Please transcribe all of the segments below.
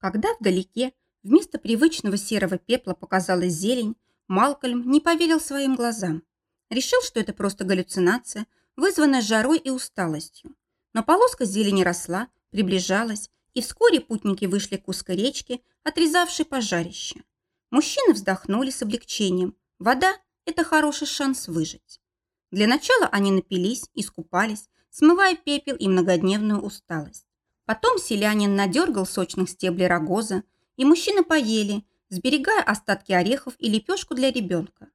Когда вдалеке вместо привычного серого пепла показалась зелень, Малкольм не поверил своим глазам. Решил, что это просто галлюцинация, вызванная жарой и усталостью. Но полоска зелени росла, приближалась, и вскоре путники вышли к узкой речке, отрезавшей пожарище. Мужчины вздохнули с облегчением. Вода – это хороший шанс выжить. Для начала они напились, искупались, смывая пепел и многодневную усталость. Потом селянин надергал сочных стеблей рогоза, и мужчины поели, сберегая остатки орехов и лепешку для ребенка.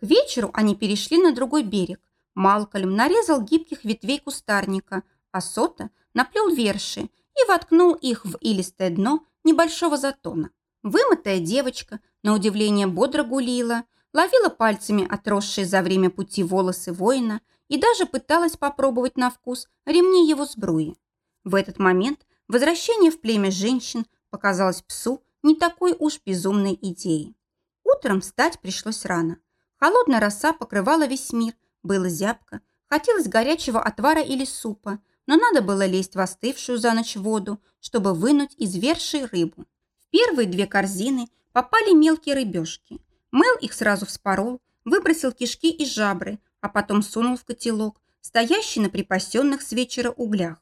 К вечеру они перешли на другой берег. Малкольм нарезал гибких ветвей кустарника, а Сота наплел верши и воткнул их в илистое дно небольшого затона. Вымытая девочка, на удивление бодро гулила, ловила пальцами отросшие за время пути волосы воина и даже пыталась попробовать на вкус ремни его сбруи. В этот момент возвращение в племя женщин показалось псу не такой уж безумной идеей. Утром встать пришлось рано. Холодная роса покрывала весь мир, было зябко, хотелось горячего отвара или супа, но надо было лезть в остывшую за ночь воду, чтобы вынуть из верши рыбу. В первые две корзины попали мелкие рыбешки. Мэл их сразу вспорол, выбросил кишки и жабры, а потом сунул в котелок, стоящий на припасенных с вечера углях.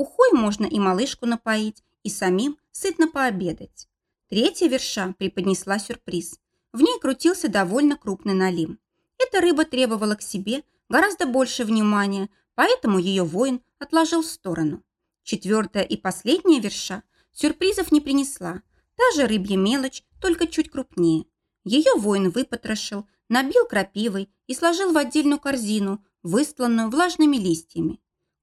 Ухой можно и малышку напоить, и самим сытно пообедать. Третья верша преподнесла сюрприз. В ней крутился довольно крупный налим. Эта рыба требовала к себе гораздо больше внимания, поэтому ее воин отложил в сторону. Четвертая и последняя верша сюрпризов не принесла. Та же рыбья мелочь, только чуть крупнее. Ее воин выпотрошил, набил крапивой и сложил в отдельную корзину, выстланную влажными листьями.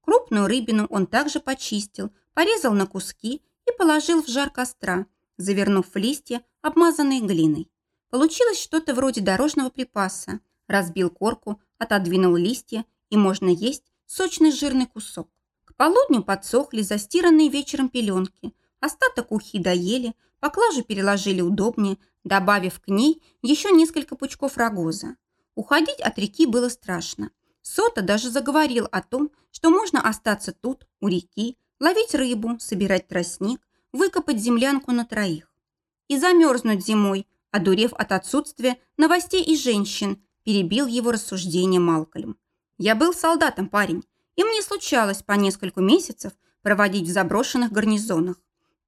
Крупную рыбину он также почистил, порезал на куски и положил в жар костра, завернув в листья, обмазанные глиной. Получилось что-то вроде дорожного припаса. Разбил корку, отодвинул листья, и можно есть сочный жирный кусок. К полудню подсохли застиранные вечером пеленки. Остаток ухи доели, поклажу переложили удобнее, добавив к ней еще несколько пучков рогоза. Уходить от реки было страшно. Сота даже заговорил о том, что можно остаться тут, у реки, ловить рыбу, собирать тростник, выкопать землянку на троих. И замерзнуть зимой, одурев от отсутствия новостей и женщин, перебил его рассуждение Малкольм. «Я был солдатом, парень, и мне случалось по нескольку месяцев проводить в заброшенных гарнизонах.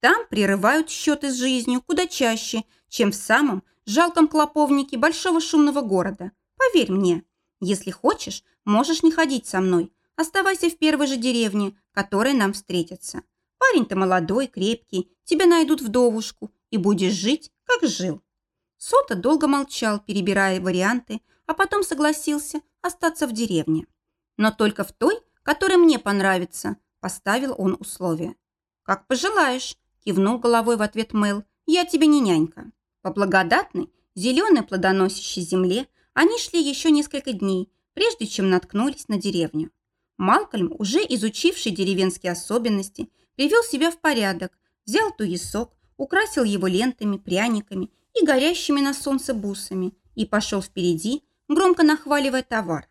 Там прерывают счеты с жизнью куда чаще, чем в самом жалком клоповнике большого шумного города. Поверь мне, если хочешь, можешь не ходить со мной. Оставайся в первой же деревне, которая нам встретится. Парень-то молодой, крепкий, тебя найдут вдовушку, и будешь жить, как жил». Сота долго молчал, перебирая варианты, а потом согласился остаться в деревне. Но только в той, которая мне понравится, поставил он условие. «Как пожелаешь», – кивнул головой в ответ Мэл, – «я тебе не нянька». По благодатной, зеленой плодоносящей земле – они шли еще несколько дней, прежде чем наткнулись на деревню. Малкольм, уже изучивший деревенские особенности, привел себя в порядок, взял туесок, украсил его лентами, пряниками и горящими на солнце бусами и пошел впереди, громко нахваливая товар.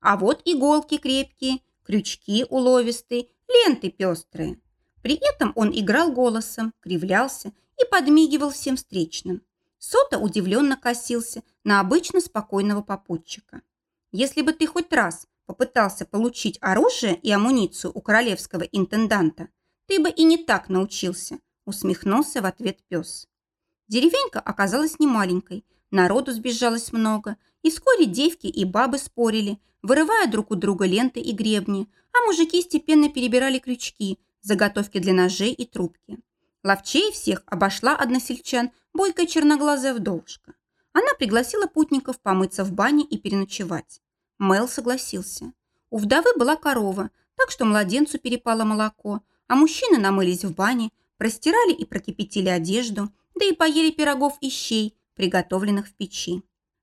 А вот иголки крепкие, крючки уловистые, ленты пестрые. При этом он играл голосом, кривлялся и подмигивал всем встречным. Сота удивленно косился на обычно спокойного попутчика. Если бы ты хоть раз попытался получить оружие и амуницию у королевского интенданта, ты бы и не так научился, усмехнулся в ответ пес. Деревенька оказалась немаленькой, народу сбежалось много, и вскоре девки и бабы спорили, вырывая друг у друга ленты и гребни, а мужики степенно перебирали крючки, заготовки для ножей и трубки. Ловчей всех обошла односельчан бойкая черноглазая вдовушка. Она пригласила путников помыться в бане и переночевать. Мэл согласился. У вдовы была корова, так что младенцу перепало молоко, а мужчины намылись в бане, простирали и прокипятили одежду, да и поели пирогов и щей, приготовленных в печи.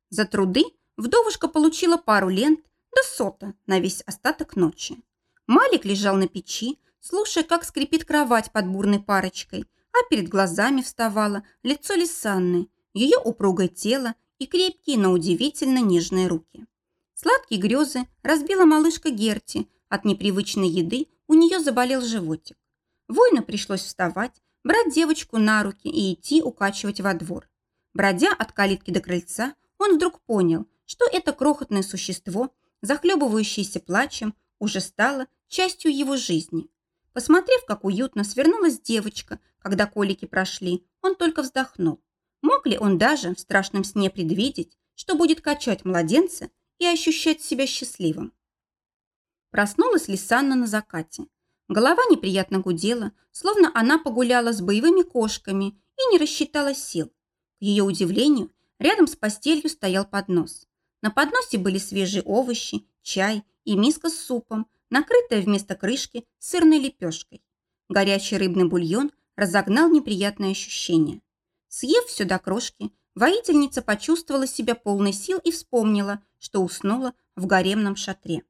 За труды вдовушка получила пару лент да сота на весь остаток ночи. Малик лежал на печи, слушая, как скрипит кровать под бурной парочкой, а перед глазами вставало лицо Лисанны, ее упругое тело и крепкие, но удивительно нежные руки. Сладкие грезы разбила малышка Герти, от непривычной еды у нее заболел животик. Воину пришлось вставать, брать девочку на руки и идти укачивать во двор. Бродя от калитки до крыльца, он вдруг понял, что это крохотное существо, захлебывающееся плачем, уже стало частью его жизни. Посмотрев, как уютно свернулась девочка, когда колики прошли, он только вздохнул. Мог ли он даже в страшном сне предвидеть, что будет качать младенца и ощущать себя счастливым? Проснулась Лисанна на закате. Голова неприятно гудела, словно она погуляла с боевыми кошками и не рассчитала сил. К ее удивлению, рядом с постелью стоял поднос. На подносе были свежие овощи, чай и миска с супом, накрытая вместо крышки сырной лепешкой. Горячий рыбный бульон разогнал неприятное ощущение. Съев все до крошки, воительница почувствовала себя полной сил и вспомнила, что уснула в гаремном шатре.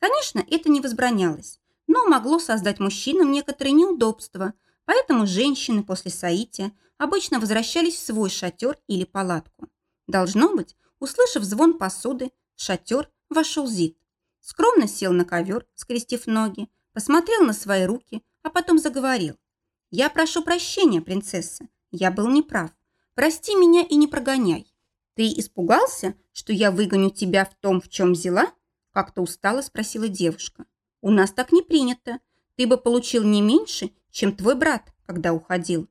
Конечно, это не возбранялось, но могло создать мужчинам некоторые неудобства, поэтому женщины после соития обычно возвращались в свой шатер или палатку. Должно быть, услышав звон посуды, в шатер вошел Зид. Скромно сел на ковер, скрестив ноги, посмотрел на свои руки, а потом заговорил. «Я прошу прощения, принцесса. Я был неправ. Прости меня и не прогоняй. Ты испугался, что я выгоню тебя в том, в чем взяла?» Как-то устало спросила девушка. «У нас так не принято. Ты бы получил не меньше, чем твой брат, когда уходил».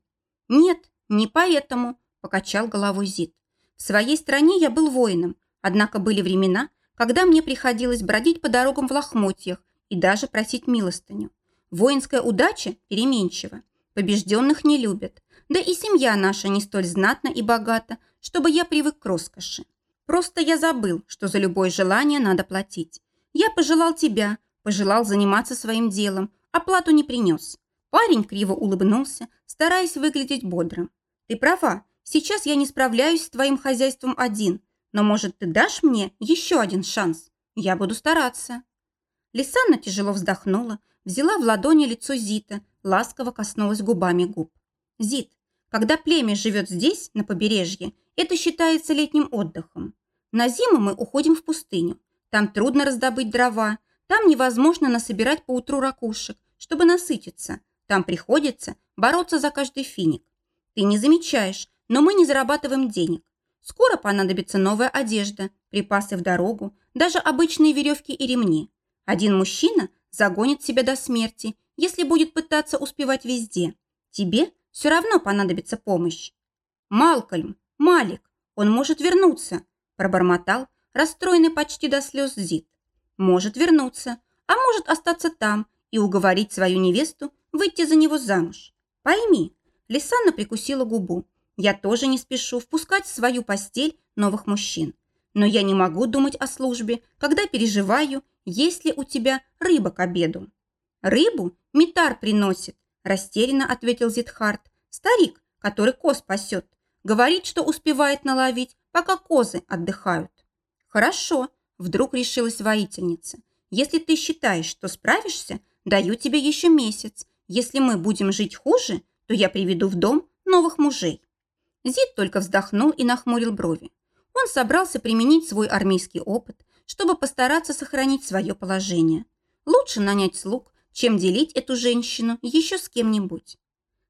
«Нет, не поэтому», – покачал головой Зид. «В своей стране я был воином, однако были времена, когда мне приходилось бродить по дорогам в лохмотьях и даже просить милостыню. Воинская удача переменчива. Побежденных не любят. Да и семья наша не столь знатна и богата, чтобы я привык к роскоши. Просто я забыл, что за любое желание надо платить. Я пожелал тебя, пожелал заниматься своим делом, оплату не принес. Парень криво улыбнулся, стараясь выглядеть бодрым. Ты права, сейчас я не справляюсь с твоим хозяйством один, но, может, ты дашь мне еще один шанс? Я буду стараться». Лисанна тяжело вздохнула, взяла в ладони лицо Зита, ласково коснулась губами губ. «Зит, когда племя живет здесь, на побережье, это считается летним отдыхом. На зиму мы уходим в пустыню. Там трудно раздобыть дрова, там невозможно насобирать по утру ракушек, чтобы насытиться. Там приходится бороться за каждый финик. Ты не замечаешь, но мы не зарабатываем денег. Скоро понадобится новая одежда, припасы в дорогу, даже обычные веревки и ремни. Один мужчина загонит себя до смерти, если будет пытаться успевать везде. Тебе все равно понадобится помощь. Малкольм, Малик, он может вернуться, пробормотал, расстроенный почти до слез Зид. Может вернуться, а может остаться там и уговорить свою невесту выйти за него замуж. Пойми, Лисанна прикусила губу. Я тоже не спешу впускать в свою постель новых мужчин. Но я не могу думать о службе, когда переживаю, есть ли у тебя рыба к обеду. Рыбу Митар приносит, растерянно ответил Зитхард. Старик, который коз пасет, говорит, что успевает наловить, пока козы отдыхают. Хорошо, вдруг решилась воительница. Если ты считаешь, что справишься, даю тебе еще месяц. Если мы будем жить хуже, то я приведу в дом новых мужей. Зид только вздохнул и нахмурил брови. Он собрался применить свой армейский опыт, чтобы постараться сохранить свое положение. Лучше нанять слуг, чем делить эту женщину еще с кем-нибудь.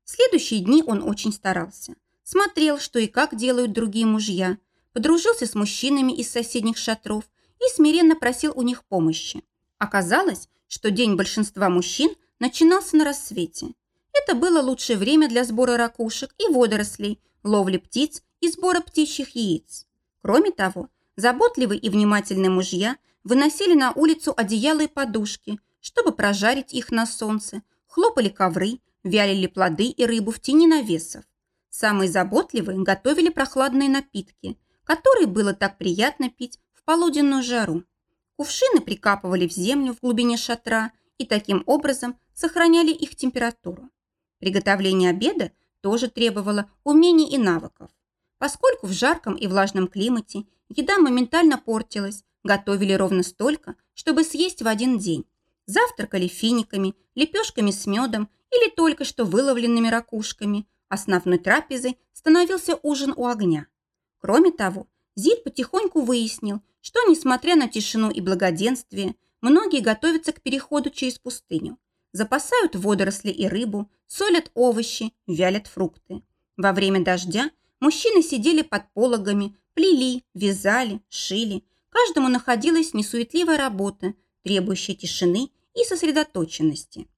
Следующие дни он очень старался. Смотрел, что и как делают другие мужья, подружился с мужчинами из соседних шатров и смиренно просил у них помощи. Оказалось, что день большинства мужчин начинался на рассвете. Это было лучшее время для сбора ракушек и водорослей, ловли птиц и сбора птичьих яиц. Кроме того, заботливые и внимательные мужья выносили на улицу одеяла и подушки, чтобы прожарить их на солнце, хлопали ковры, вялили плоды и рыбу в тени навесов. Самые заботливые готовили прохладные напитки, которые было так приятно пить в полуденную жару. Кувшины прикапывали в землю в глубине шатра и таким образом сохраняли их температуру. Приготовление обеда тоже требовало умений и навыков. Поскольку в жарком и влажном климате еда моментально портилась, готовили ровно столько, чтобы съесть в один день. Завтракали финиками, лепешками с медом или только что выловленными ракушками. Основной трапезой становился ужин у огня. Кроме того, Зид потихоньку выяснил, что, несмотря на тишину и благоденствие, многие готовятся к переходу через пустыню. Запасают водоросли и рыбу, солят овощи, вялят фрукты. Во время дождя мужчины сидели под пологами, плели, вязали, шили. Каждому находилась несуетливая работа, требующая тишины и сосредоточенности.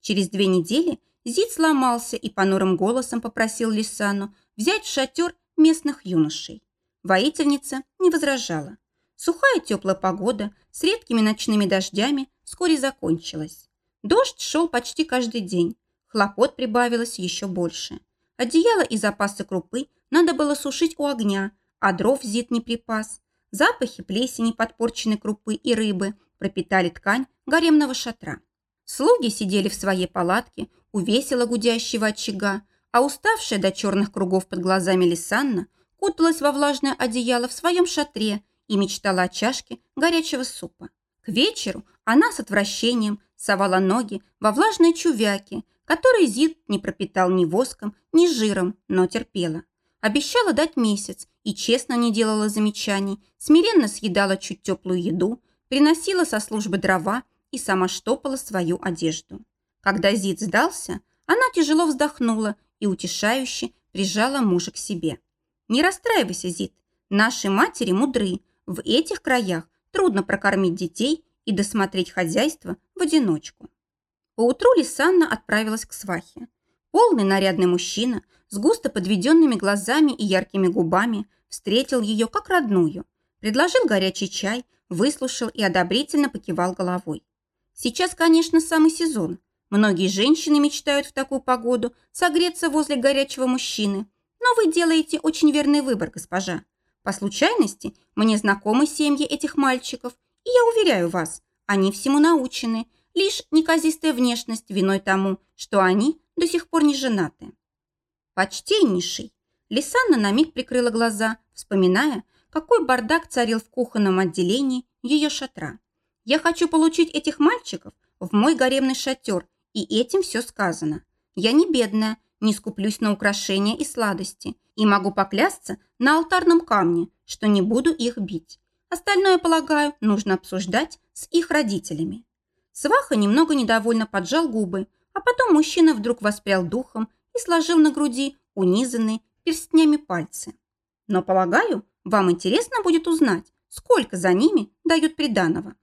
Через две недели Зид сломался и понурым голосом попросил Лисану взять в шатер местных юношей. Воительница не возражала. Сухая теплая погода с редкими ночными дождями вскоре закончилась. Дождь шел почти каждый день. Хлопот прибавилось еще больше. Одеяло и запасы крупы надо было сушить у огня, а дров Зид не припас. Запахи плесени подпорченной крупы и рыбы пропитали ткань гаремного шатра. Слуги сидели в своей палатке у весело гудящего очага, а уставшая до черных кругов под глазами Лисанна куталась во влажное одеяло в своем шатре и мечтала о чашке горячего супа. К вечеру она с отвращением совала ноги во влажные чувяки, которые Зид не пропитал ни воском, ни жиром, но терпела. Обещала дать месяц и честно не делала замечаний, смиренно съедала чуть теплую еду, приносила со службы дрова и сама штопала свою одежду. Когда Зид сдался, она тяжело вздохнула и утешающе прижала мужа к себе. «Не расстраивайся, Зид. Наши матери мудры. В этих краях трудно прокормить детей и досмотреть хозяйство в одиночку». Поутру Лисанна отправилась к свахе. Полный нарядный мужчина с густо подведенными глазами и яркими губами встретил ее как родную, предложил горячий чай, выслушал и одобрительно покивал головой. Сейчас, конечно, самый сезон. Многие женщины мечтают в такую погоду согреться возле горячего мужчины. Но вы делаете очень верный выбор, госпожа. По случайности мне знакомы семьи этих мальчиков, и я уверяю вас, они всему научены. Лишь неказистая внешность виной тому, что они до сих пор не женаты. Почтеннейший. Лисанна на миг прикрыла глаза, вспоминая, какой бардак царил в кухонном отделении ее шатра. Я хочу получить этих мальчиков в мой гаремный шатер, и этим все сказано. Я не бедная, не скуплюсь на украшения и сладости, и могу поклясться на алтарном камне, что не буду их бить. Остальное, полагаю, нужно обсуждать с их родителями. Сваха немного недовольно поджал губы, а потом мужчина вдруг воспрял духом и сложил на груди унизанные перстнями пальцы. Но, полагаю, вам интересно будет узнать, сколько за ними дают приданого.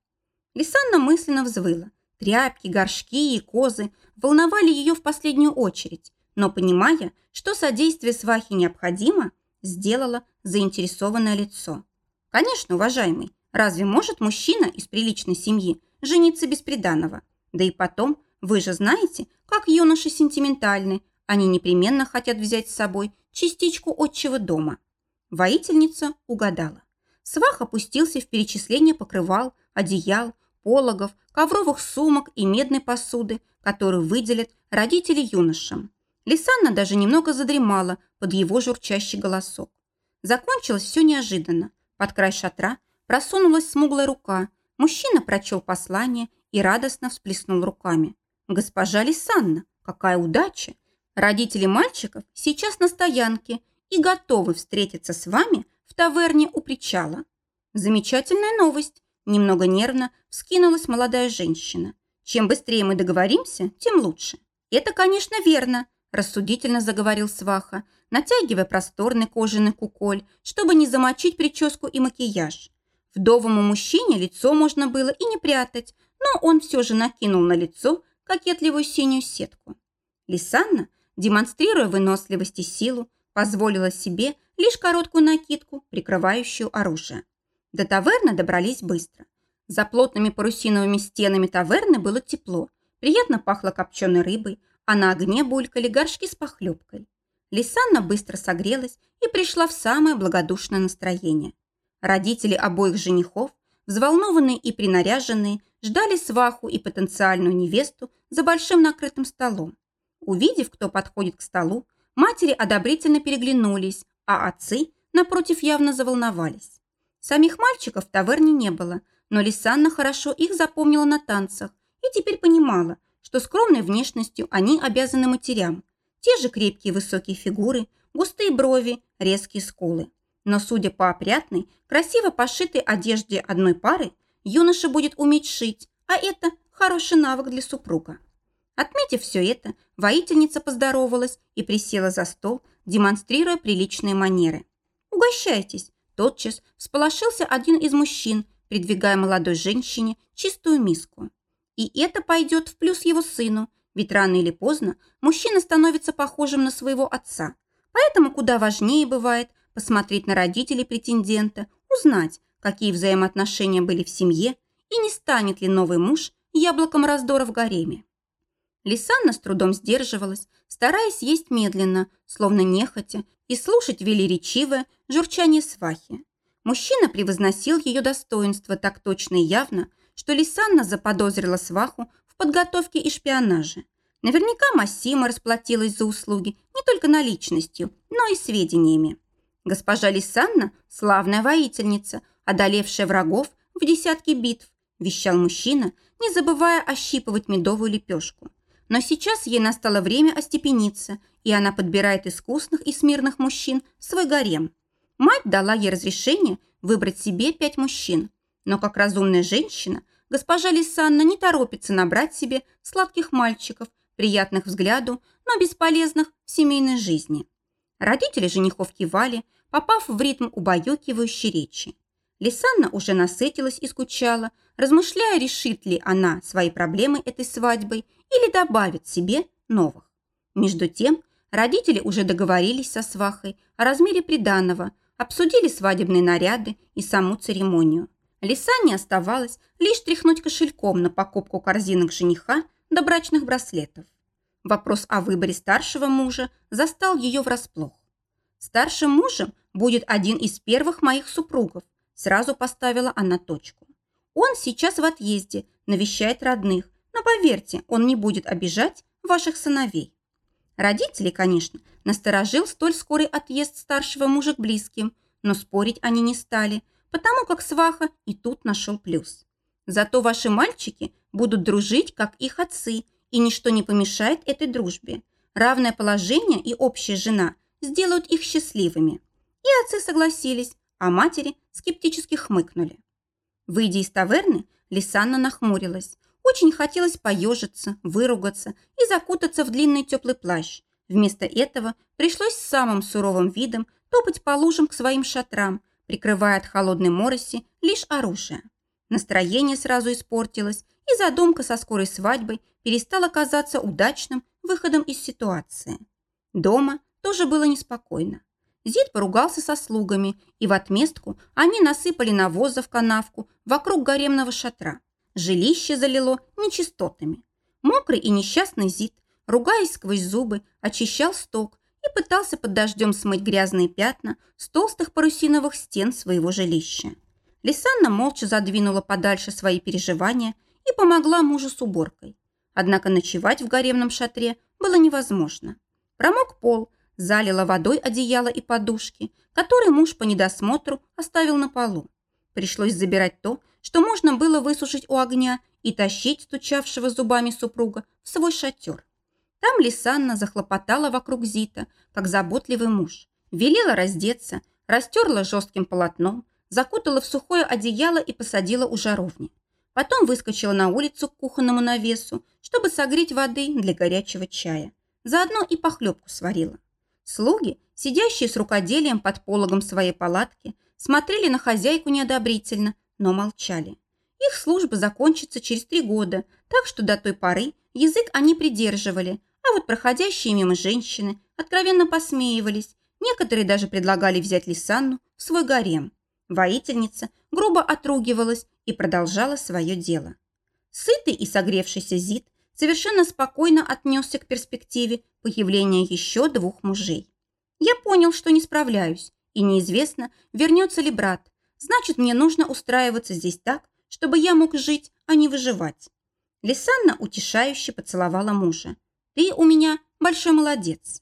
Лисанна мысленно взвыла. Тряпки, горшки и козы волновали ее в последнюю очередь, но, понимая, что содействие свахе необходимо, сделала заинтересованное лицо. «Конечно, уважаемый, разве может мужчина из приличной семьи жениться без приданого? Да и потом, вы же знаете, как юноши сентиментальны, они непременно хотят взять с собой частичку отчего дома». Воительница угадала. Свах опустился в перечисление покрывал, одеял, пологов, ковровых сумок и медной посуды, которую выделят родители юношам. Лисанна даже немного задремала под его журчащий голосок. Закончилось все неожиданно. Под край шатра просунулась смуглая рука. Мужчина прочел послание и радостно всплеснул руками. «Госпожа Лисанна, какая удача! Родители мальчиков сейчас на стоянке и готовы встретиться с вами в таверне у причала. Замечательная новость. Немного нервно вскинулась молодая женщина. Чем быстрее мы договоримся, тем лучше. Это, конечно, верно, рассудительно заговорил Сваха, натягивая просторный кожаный куколь, чтобы не замочить прическу и макияж. Вдовому мужчине лицо можно было и не прятать, но он все же накинул на лицо кокетливую синюю сетку. Лисанна, демонстрируя выносливость и силу, позволила себе лишь короткую накидку, прикрывающую оружие. До таверны добрались быстро. За плотными парусиновыми стенами таверны было тепло, приятно пахло копченой рыбой, а на огне булькали горшки с похлебкой. Лисанна быстро согрелась и пришла в самое благодушное настроение. Родители обоих женихов, взволнованные и принаряженные, ждали сваху и потенциальную невесту за большим накрытым столом. Увидев, кто подходит к столу, матери одобрительно переглянулись, а отцы, напротив, явно заволновались. Самих мальчиков в таверне не было, но Лисанна хорошо их запомнила на танцах и теперь понимала, что скромной внешностью они обязаны матерям. Те же крепкие высокие фигуры, густые брови, резкие скулы. Но судя по опрятной, красиво пошитой одежде одной пары, юноша будет уметь шить, а это хороший навык для супруга. Отметив все это, воительница поздоровалась и присела за стол, демонстрируя приличные манеры. «Угощайтесь!» Тотчас всполошился один из мужчин, придвигая молодой женщине чистую миску. И это пойдет в плюс его сыну, ведь рано или поздно мужчина становится похожим на своего отца. Поэтому куда важнее бывает посмотреть на родителей претендента, узнать, какие взаимоотношения были в семье и не станет ли новый муж яблоком раздора в гареме. Лисанна с трудом сдерживалась, стараясь есть медленно, словно нехотя, и слушать велеречивое журчание свахи. Мужчина превозносил ее достоинство так точно и явно, что Лисанна заподозрила сваху в подготовке и шпионаже. Наверняка Массима расплатилась за услуги не только наличностью, но и сведениями. Госпожа Лисанна – славная воительница, одолевшая врагов в десятки битв, вещал мужчина, не забывая ощипывать медовую лепешку. Но сейчас ей настало время остепениться, и она подбирает искусных и смирных мужчин в свой гарем. Мать дала ей разрешение выбрать себе пять мужчин. Но как разумная женщина, госпожа Лисанна не торопится набрать себе сладких мальчиков, приятных взгляду, но бесполезных в семейной жизни. Родители женихов кивали, попав в ритм убаюкивающей речи. Лисанна уже насытилась и скучала, размышляя, решит ли она свои проблемы этой свадьбой или добавит себе новых. Между тем, родители уже договорились со свахой о размере приданого, обсудили свадебные наряды и саму церемонию. Лисане оставалось лишь тряхнуть кошельком на покупку корзинок жениха до брачных браслетов. Вопрос о выборе старшего мужа застал ее врасплох. Старшим мужем будет один из первых моих супругов, сразу поставила она точку. Он сейчас в отъезде, навещает родных, но поверьте, он не будет обижать ваших сыновей. Родители, конечно, насторожил столь скорый отъезд старшего мужа к близким, но спорить они не стали, потому как сваха и тут нашел плюс. Зато ваши мальчики будут дружить, как их отцы, и ничто не помешает этой дружбе. Равное положение и общая жена сделают их счастливыми. И отцы согласились, а матери скептически хмыкнули. Выйдя из таверны, Лисанна нахмурилась. Очень хотелось поежиться, выругаться и закутаться в длинный теплый плащ. Вместо этого пришлось с самым суровым видом топать по лужам к своим шатрам, прикрывая от холодной мороси лишь оружие. Настроение сразу испортилось, и задумка со скорой свадьбой перестала казаться удачным выходом из ситуации. Дома тоже было неспокойно. Зид поругался со слугами, и в отместку они насыпали навоза в канавку вокруг гаремного шатра. Жилище залило нечистотами. Мокрый и несчастный Зид, ругаясь сквозь зубы, очищал сток и пытался под дождем смыть грязные пятна с толстых парусиновых стен своего жилища. Лисанна молча задвинула подальше свои переживания и помогла мужу с уборкой. Однако ночевать в гаремном шатре было невозможно. Промок пол, залила водой одеяло и подушки, которые муж по недосмотру оставил на полу. Пришлось забирать то, что можно было высушить у огня и тащить стучавшего зубами супруга в свой шатер. Там Лисанна захлопотала вокруг Зита, как заботливый муж. Велела раздеться, растерла жестким полотном, закутала в сухое одеяло и посадила у жаровни. Потом выскочила на улицу к кухонному навесу, чтобы согреть воды для горячего чая. Заодно и похлебку сварила. Слуги, сидящие с рукоделием под пологом своей палатки, смотрели на хозяйку неодобрительно, но молчали. Их служба закончится через три года, так что до той поры язык они придерживали, а вот проходящие мимо женщины откровенно посмеивались, некоторые даже предлагали взять Лисанну в свой гарем. Воительница грубо отругивалась и продолжала свое дело. Сытый и согревшийся Зид совершенно спокойно отнесся к перспективе появления еще двух мужей. Я понял, что не справляюсь, и неизвестно, вернется ли брат. Значит, мне нужно устраиваться здесь так, чтобы я мог жить, а не выживать. Лисанна утешающе поцеловала мужа. «Ты у меня большой молодец».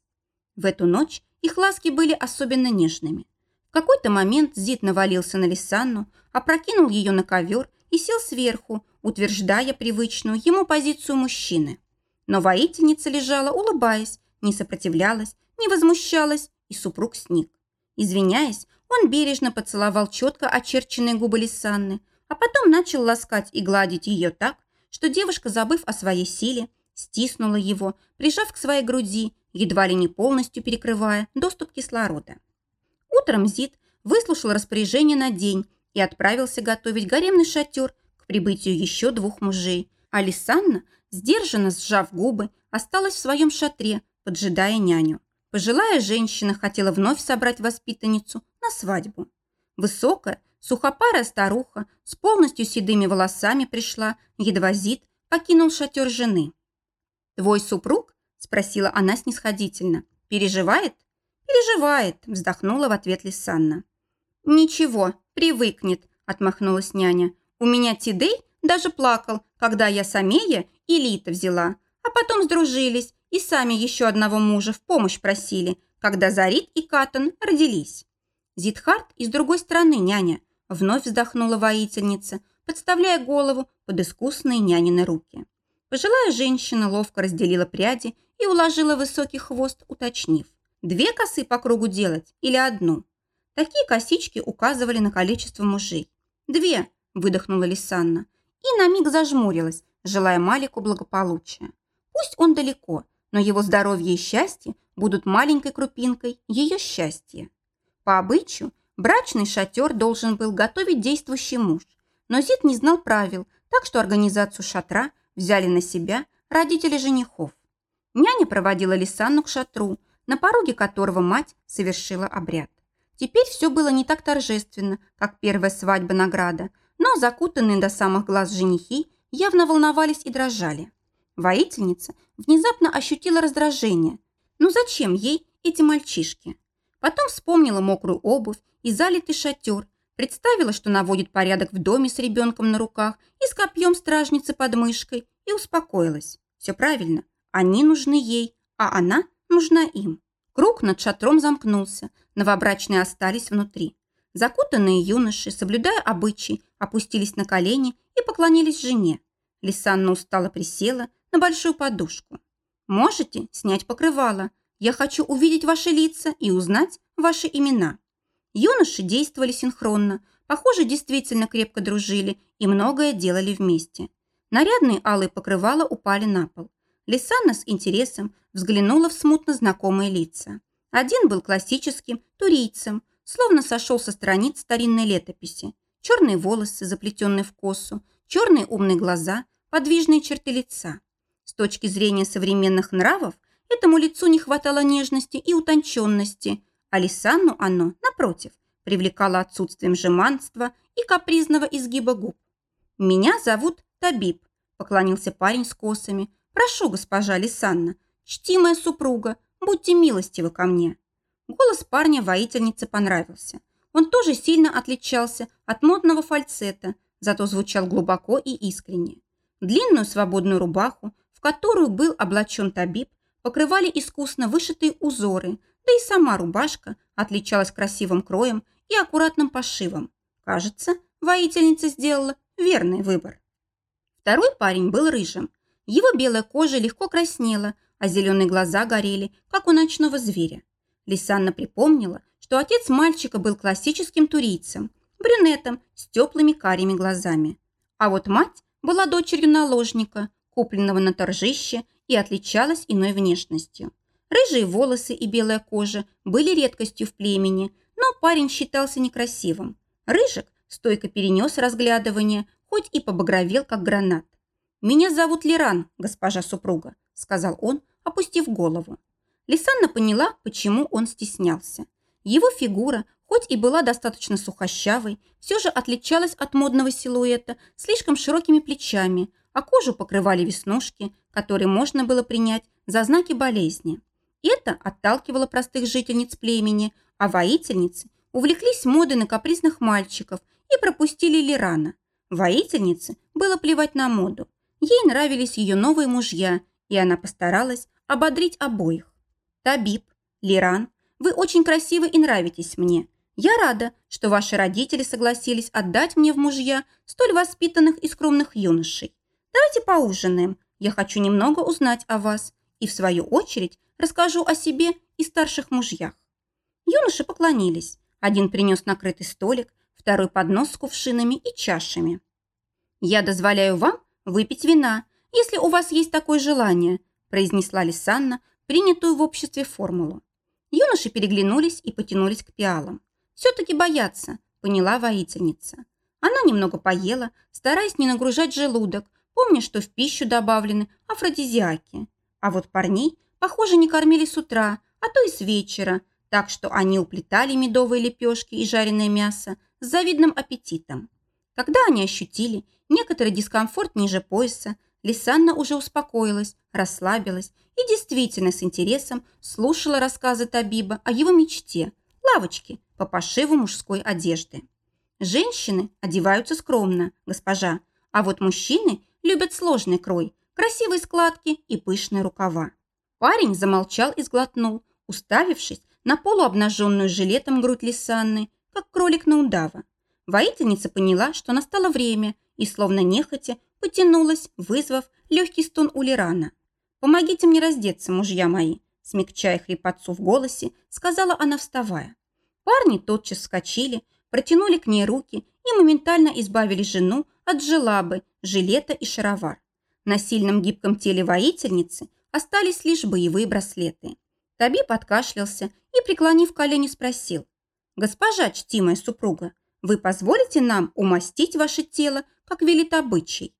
В эту ночь их ласки были особенно нежными. В какой-то момент Зид навалился на Лисанну, опрокинул ее на ковер и сел сверху, утверждая привычную ему позицию мужчины. Но воительница лежала, улыбаясь, не сопротивлялась, не возмущалась, и супруг сник. Извиняясь, он бережно поцеловал четко очерченные губы Лисанны, а потом начал ласкать и гладить ее так, что девушка, забыв о своей силе, стиснула его, прижав к своей груди, едва ли не полностью перекрывая доступ кислорода. Утром Зид выслушал распоряжение на день и отправился готовить гаремный шатер к прибытию еще двух мужей. А Лисанна, сдержанно сжав губы, осталась в своем шатре, поджидая няню. Пожилая женщина хотела вновь собрать воспитанницу на свадьбу. Высокая, сухопарая старуха с полностью седыми волосами пришла, едва Зид покинул шатер жены. «Твой супруг?» – спросила она снисходительно. «Переживает?» «Переживает», – вздохнула в ответ Лисанна. «Ничего, привыкнет», – отмахнулась няня. «У меня Тидей даже плакал, когда я Самея и Лита взяла, а потом сдружились и сами еще одного мужа в помощь просили, когда Зарит и Катан родились». Зидхарт из другой стороны няня, вновь вздохнула воительница, подставляя голову под искусные нянины руки. Пожилая женщина ловко разделила пряди и уложила высокий хвост, уточнив. Две косы по кругу делать или одну? Такие косички указывали на количество мужей. «Две!» – выдохнула Лисанна. И на миг зажмурилась, желая Малику благополучия. Пусть он далеко, но его здоровье и счастье будут маленькой крупинкой ее счастья. По обычаю, брачный шатер должен был готовить действующий муж, но Зид не знал правил, так что организацию шатра взяли на себя родители женихов. Няня проводила Лисанну к шатру, на пороге которого мать совершила обряд. Теперь все было не так торжественно, как первая свадьба награда, но закутанные до самых глаз женихи явно волновались и дрожали. Воительница внезапно ощутила раздражение. Ну зачем ей эти мальчишки? Потом вспомнила мокрую обувь и залитый шатер, представила, что наводит порядок в доме с ребенком на руках и с копьем стражницы под мышкой, и успокоилась. Все правильно, они нужны ей, а она нужна им. Круг над шатром замкнулся, новобрачные остались внутри. Закутанные юноши, соблюдая обычаи, опустились на колени и поклонились жене. Лисанна устало присела на большую подушку. «Можете снять покрывало. Я хочу увидеть ваши лица и узнать ваши имена». Юноши действовали синхронно, похоже, действительно крепко дружили и многое делали вместе. Нарядные алые покрывала упали на пол. Лисанна с интересом взглянула в смутно знакомые лица. Один был классическим турийцем, словно сошел со страниц старинной летописи. Черные волосы, заплетенные в косу, черные умные глаза, подвижные черты лица. С точки зрения современных нравов, этому лицу не хватало нежности и утонченности, а Лисанну оно, напротив, привлекало отсутствием жеманства и капризного изгиба губ. «Меня зовут Табиб», – поклонился парень с косами, «Прошу, госпожа Лисанна, чтимая супруга, будьте милостивы ко мне». Голос парня воительнице понравился. Он тоже сильно отличался от модного фальцета, зато звучал глубоко и искренне. Длинную свободную рубаху, в которую был облачен Табиб, покрывали искусно вышитые узоры, да и сама рубашка отличалась красивым кроем и аккуратным пошивом. Кажется, воительница сделала верный выбор. Второй парень был рыжим, его белая кожа легко краснела, а зеленые глаза горели, как у ночного зверя. Лисанна припомнила, что отец мальчика был классическим турийцем, брюнетом с теплыми карими глазами. А вот мать была дочерью наложника, купленного на торжище, и отличалась иной внешностью. Рыжие волосы и белая кожа были редкостью в племени, но парень считался некрасивым. Рыжик стойко перенес разглядывание, хоть и побагровел, как гранат. «Меня зовут Лиран, госпожа супруга», – сказал он, опустив голову. Лисанна поняла, почему он стеснялся. Его фигура, хоть и была достаточно сухощавой, все же отличалась от модного силуэта слишком широкими плечами, а кожу покрывали веснушки, которые можно было принять за знаки болезни. Это отталкивало простых жительниц племени, а воительницы увлеклись модой на капризных мальчиков и пропустили Лирана. Воительнице было плевать на моду. Ей нравились ее новые мужья, и она постаралась ободрить обоих. Табиб, Лиран, вы очень красивы и нравитесь мне. Я рада, что ваши родители согласились отдать мне в мужья столь воспитанных и скромных юношей. Давайте поужинаем. Я хочу немного узнать о вас и, в свою очередь, расскажу о себе и старших мужьях. Юноши поклонились. Один принес накрытый столик, второй поднос с кувшинами и чашами. «Я дозволяю вам выпить вина. если у вас есть такое желание», произнесла Лисанна, принятую в обществе формулу. Юноши переглянулись и потянулись к пиалам. «Все-таки боятся», поняла воительница. Она немного поела, стараясь не нагружать желудок, помня, что в пищу добавлены афродизиаки. А вот парней, похоже, не кормили с утра, а то и с вечера, так что они уплетали медовые лепешки и жареное мясо с завидным аппетитом. Когда они ощутили некоторый дискомфорт ниже пояса, Лисанна уже успокоилась, расслабилась и действительно с интересом слушала рассказы Табиба о его мечте – лавочке по пошиву мужской одежды. Женщины одеваются скромно, госпожа, а вот мужчины любят сложный крой, красивые складки и пышные рукава. Парень замолчал и сглотнул, уставившись на полуобнаженную жилетом грудь Лисанны, как кролик на удава. Воительница поняла, что настало время, и словно нехотя потянулась, вызвав легкий стон у Лирана. «Помогите мне раздеться, мужья мои», смягчая хрипотцу в голосе, сказала она, вставая. Парни тотчас вскочили, протянули к ней руки и моментально избавили жену от желабы, жилета и шаровар. На сильном гибком теле воительницы остались лишь боевые браслеты. Таби подкашлялся и, преклонив колени, спросил. «Госпожа, чтимая супруга, вы позволите нам умастить ваше тело, как велит обычай?»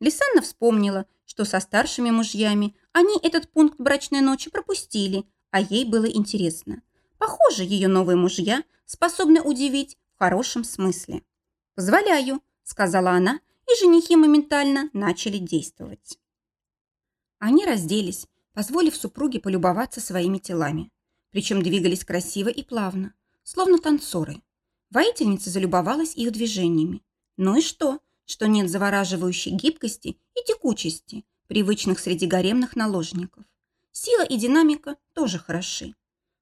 Лисанна вспомнила, что со старшими мужьями они этот пункт брачной ночи пропустили, а ей было интересно. Похоже, ее новые мужья способны удивить в хорошем смысле. «Позволяю», — сказала она, и женихи моментально начали действовать. Они разделись, позволив супруге полюбоваться своими телами. Причем двигались красиво и плавно, словно танцоры. Воительница залюбовалась их движениями. Ну и что? Что нет завораживающей гибкости и текучести, привычных среди гаремных наложников. Сила и динамика тоже хороши.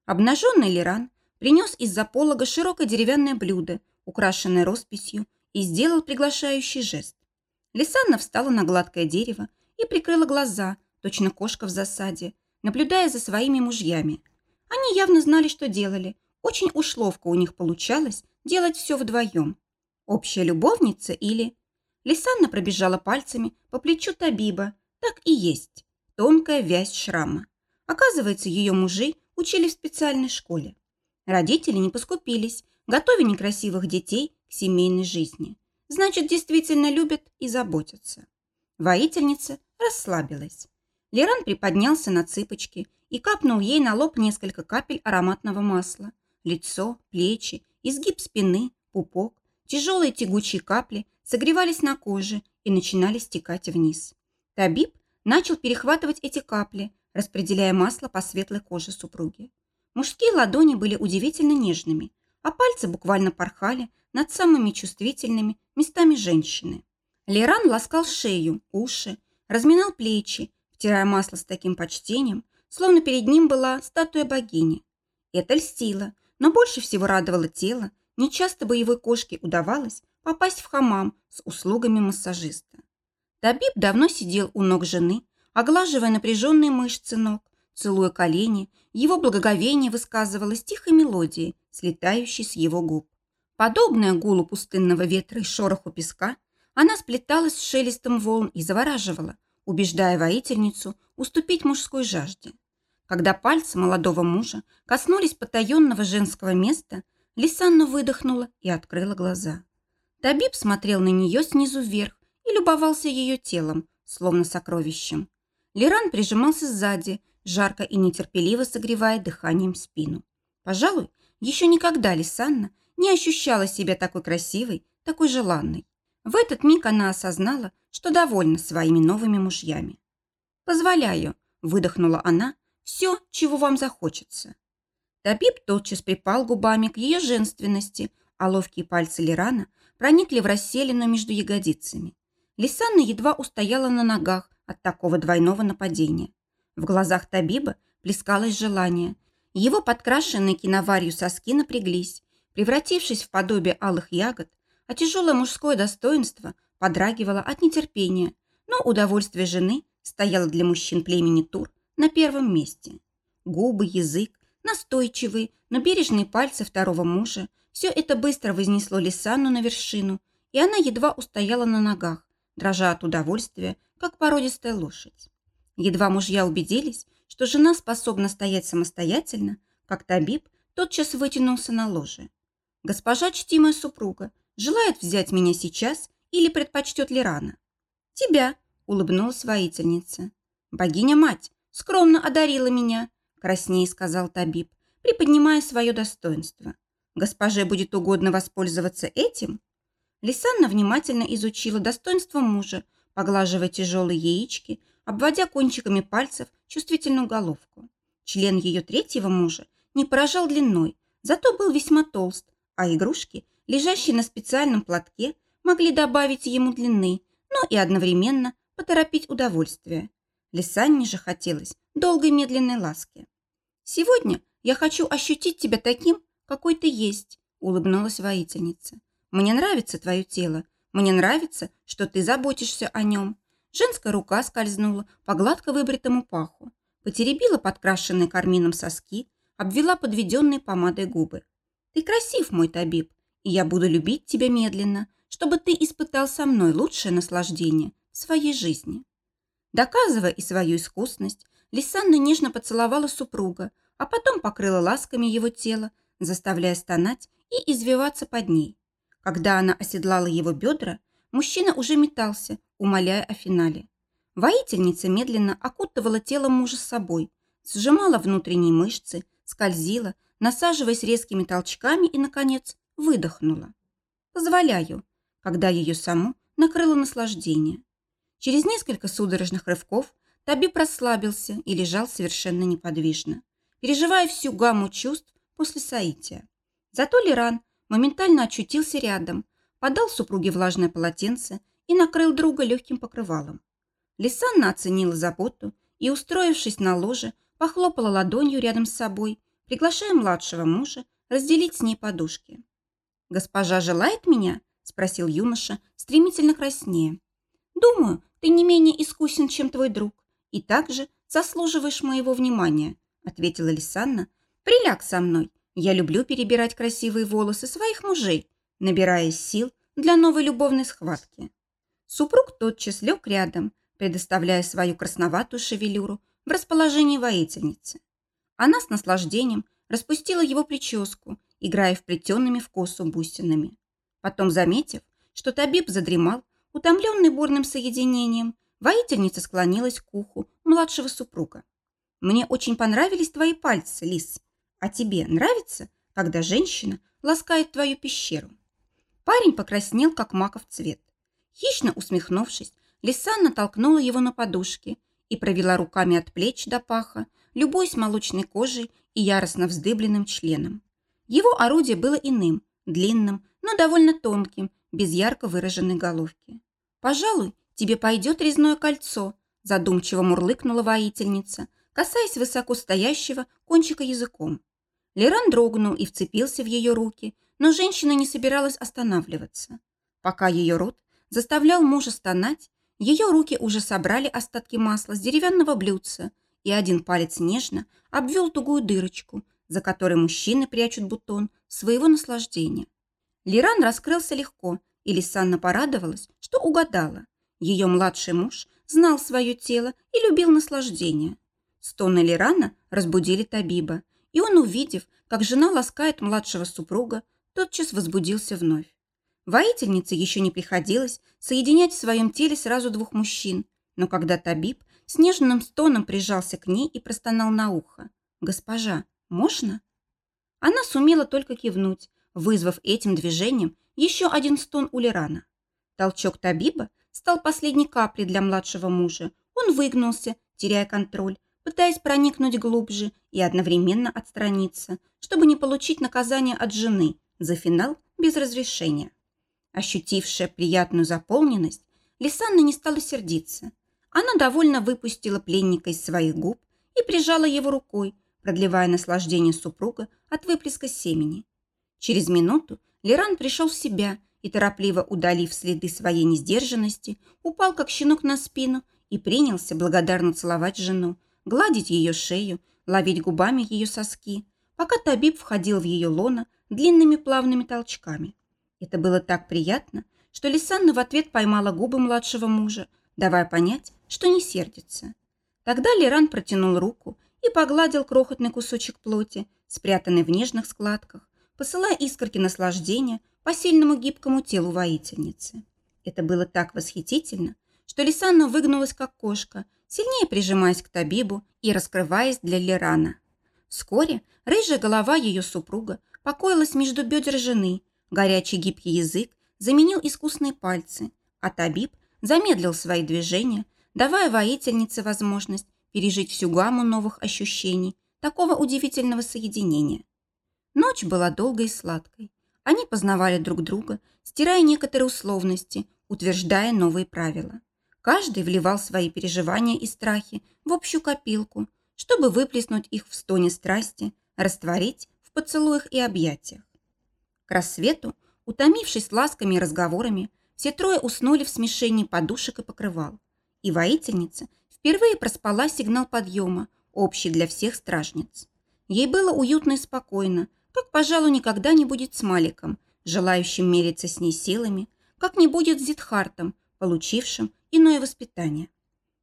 Обнаженный Лиран принес из-за полога широкое деревянное блюдо, украшенное росписью, и сделал приглашающий жест. Лисанна встала на гладкое дерево и прикрыла глаза, точно кошка в засаде, наблюдая за своими мужьями. Они явно знали, что делали. Очень уж ловко у них получалось делать все вдвоем. Общая любовница или... Лисанна пробежала пальцами по плечу Табиба. Так и есть. Тонкая вязь шрама. Оказывается, ее мужи учили в специальной школе. Родители не поскупились, готовя некрасивых детей семейной жизни. Значит, действительно любят и заботятся. Воительница расслабилась. Леран приподнялся на цыпочки и капнул ей на лоб несколько капель ароматного масла. Лицо, плечи, изгиб спины, пупок, тяжелые тягучие капли согревались на коже и начинали стекать вниз. Табиб начал перехватывать эти капли, распределяя масло по светлой коже супруги. Мужские ладони были удивительно нежными, а пальцы буквально порхали над самыми чувствительными местами женщины. Леран ласкал шею, уши, разминал плечи, втирая масло с таким почтением, словно перед ним была статуя богини. Это льстило, но больше всего радовало тело, нечасто боевой кошке удавалось попасть в хамам с услугами массажиста. Табиб давно сидел у ног жены, оглаживая напряженные мышцы ног, целуя колени, его благоговение высказывалось тихой мелодией, слетающей с его губ. Подобная гулу пустынного ветра и шороху песка, она сплеталась с шелестом волн и завораживала, убеждая воительницу уступить мужской жажде. Когда пальцы молодого мужа коснулись потаенного женского места, Лисанна выдохнула и открыла глаза. Табиб смотрел на нее снизу вверх и любовался ее телом, словно сокровищем. Лиран прижимался сзади, жарко и нетерпеливо согревая дыханием спину. Пожалуй, еще никогда Лисанна не ощущала себя такой красивой, такой желанной. В этот миг она осознала, что довольна своими новыми мужьями. «Позволяю», – выдохнула она, – «все, чего вам захочется». Табиб тотчас припал губами к ее женственности, а ловкие пальцы Лирана проникли в расселину между ягодицами. Лисанна едва устояла на ногах, от такого двойного нападения. В глазах Табиба плескалось желание. Его подкрашенные киноварью соски напряглись, превратившись в подобие алых ягод, а тяжелое мужское достоинство подрагивало от нетерпения, но удовольствие жены стояло для мужчин племени Тур на первом месте. Губы, язык, настойчивые, но бережные пальцы второго мужа – все это быстро вознесло Лисанну на вершину, и она едва устояла на ногах, дрожа от удовольствия, как породистая лошадь. Едва мужья убедились, что жена способна стоять самостоятельно, как Табиб тотчас вытянулся на ложе. «Госпожа чтимая супруга желает взять меня сейчас или предпочтет ли рано?» «Тебя», — улыбнулась воительница. «Богиня-мать скромно одарила меня», — краснее сказал Табиб, приподнимая свое достоинство. «Госпоже будет угодно воспользоваться этим?» Лисанна внимательно изучила достоинство мужа, поглаживая тяжелые яички, обводя кончиками пальцев чувствительную головку. Член ее третьего мужа не поражал длиной, зато был весьма толст, а игрушки, лежащие на специальном платке, могли добавить ему длины, но и одновременно поторопить удовольствие. Лисанне же хотелось долгой медленной ласки. «Сегодня я хочу ощутить тебя таким, какой ты есть», улыбнулась воительница. «Мне нравится твое тело. Мне нравится, что ты заботишься о нем. Женская рука скользнула по гладко выбритому паху, потеребила подкрашенные кармином соски, обвела подведенные помадой губы. «Ты красив, мой Табиб, и я буду любить тебя медленно, чтобы ты испытал со мной лучшее наслаждение в своей жизни». Доказывая и свою искусность, Лисанна нежно поцеловала супруга, а потом покрыла ласками его тело, заставляя стонать и извиваться под ней. Когда она оседлала его бедра, мужчина уже метался, умоляя о финале. Воительница медленно окутывала тело мужа с собой, сжимала внутренние мышцы, скользила, насаживаясь резкими толчками и, наконец, выдохнула. «Позволяю», когда ее саму накрыло наслаждение. Через несколько судорожных рывков Таби расслабился и лежал совершенно неподвижно, переживая всю гамму чувств после соития. Зато Лиран моментально очутился рядом, подал супруге влажное полотенце и накрыл друга легким покрывалом. Лисанна оценила заботу и, устроившись на ложе, похлопала ладонью рядом с собой, приглашая младшего мужа разделить с ней подушки. «Госпожа желает меня?» – спросил юноша, стремительно краснее. «Думаю, ты не менее искусен, чем твой друг, и также заслуживаешь моего внимания», – ответила Лисанна. «Приляг со мной. Я люблю перебирать красивые волосы своих мужей, набираясь сил для новой любовной схватки». Супруг тотчас лег рядом, предоставляя свою красноватую шевелюру в расположении воительницы. Она с наслаждением распустила его прическу, играя вплетенными в косу бусинами. Потом, заметив, что Табиб задремал, утомленный бурным соединением, воительница склонилась к уху младшего супруга. «Мне очень понравились твои пальцы, Лис. А тебе нравится, когда женщина ласкает твою пещеру?» Парень покраснел, как маков цвет. Хищно усмехнувшись, Лисанна толкнула его на подушке и провела руками от плеч до паха, любой молочной кожей и яростно вздыбленным членом. Его орудие было иным, длинным, но довольно тонким, без ярко выраженной головки. «Пожалуй, тебе пойдет резное кольцо», задумчиво мурлыкнула воительница, касаясь высоко стоящего кончика языком. Леран дрогнул и вцепился в ее руки, но женщина не собиралась останавливаться. Пока ее рот заставлял мужа стонать, ее руки уже собрали остатки масла с деревянного блюдца, и один палец нежно обвел тугую дырочку, за которой мужчины прячут бутон своего наслаждения. Лиран раскрылся легко, и Лисанна порадовалась, что угадала. Ее младший муж знал свое тело и любил наслаждение. Стоны Лирана разбудили Табиба, и он, увидев, как жена ласкает младшего супруга, тотчас возбудился вновь. Воительнице еще не приходилось соединять в своем теле сразу двух мужчин, но когда Табиб с нежным стоном прижался к ней и простонал на ухо. «Госпожа, можно?» Она сумела только кивнуть, вызвав этим движением еще один стон у Лерана. Толчок Табиба стал последней каплей для младшего мужа. Он выгнулся, теряя контроль, пытаясь проникнуть глубже и одновременно отстраниться, чтобы не получить наказание от жены за финал без разрешения. Ощутившая приятную заполненность, Лисанна не стала сердиться. Она довольно выпустила пленника из своих губ и прижала его рукой, продлевая наслаждение супруга от выплеска семени. Через минуту Леран пришел в себя и, торопливо удалив следы своей несдержанности, упал как щенок на спину и принялся благодарно целовать жену, гладить ее шею, ловить губами ее соски, пока Табиб входил в ее лоно длинными плавными толчками. Это было так приятно, что Лисанна в ответ поймала губы младшего мужа, давая понять, что не сердится. Тогда Леран протянул руку и погладил крохотный кусочек плоти, спрятанный в нежных складках, посылая искорки наслаждения по сильному гибкому телу воительницы. Это было так восхитительно, что Лисанна выгнулась как кошка, сильнее прижимаясь к Табибу и раскрываясь для Лерана. Вскоре рыжая голова ее супруга покоилась между бедер жены, горячий гибкий язык заменил искусные пальцы, а Табиб замедлил свои движения, давая воительнице возможность пережить всю гамму новых ощущений такого удивительного соединения. Ночь была долгой и сладкой. Они познавали друг друга, стирая некоторые условности, утверждая новые правила. Каждый вливал свои переживания и страхи в общую копилку, чтобы выплеснуть их в стоне страсти, растворить в поцелуях и объятиях. Рассвету, утомившись ласками и разговорами, все трое уснули в смешении подушек и покрывал. И воительница впервые проспала сигнал подъема, общий для всех стражниц. Ей было уютно и спокойно, как, пожалуй, никогда не будет с Маликом, желающим мериться с ней силами, как не будет с Зитхартом, получившим иное воспитание.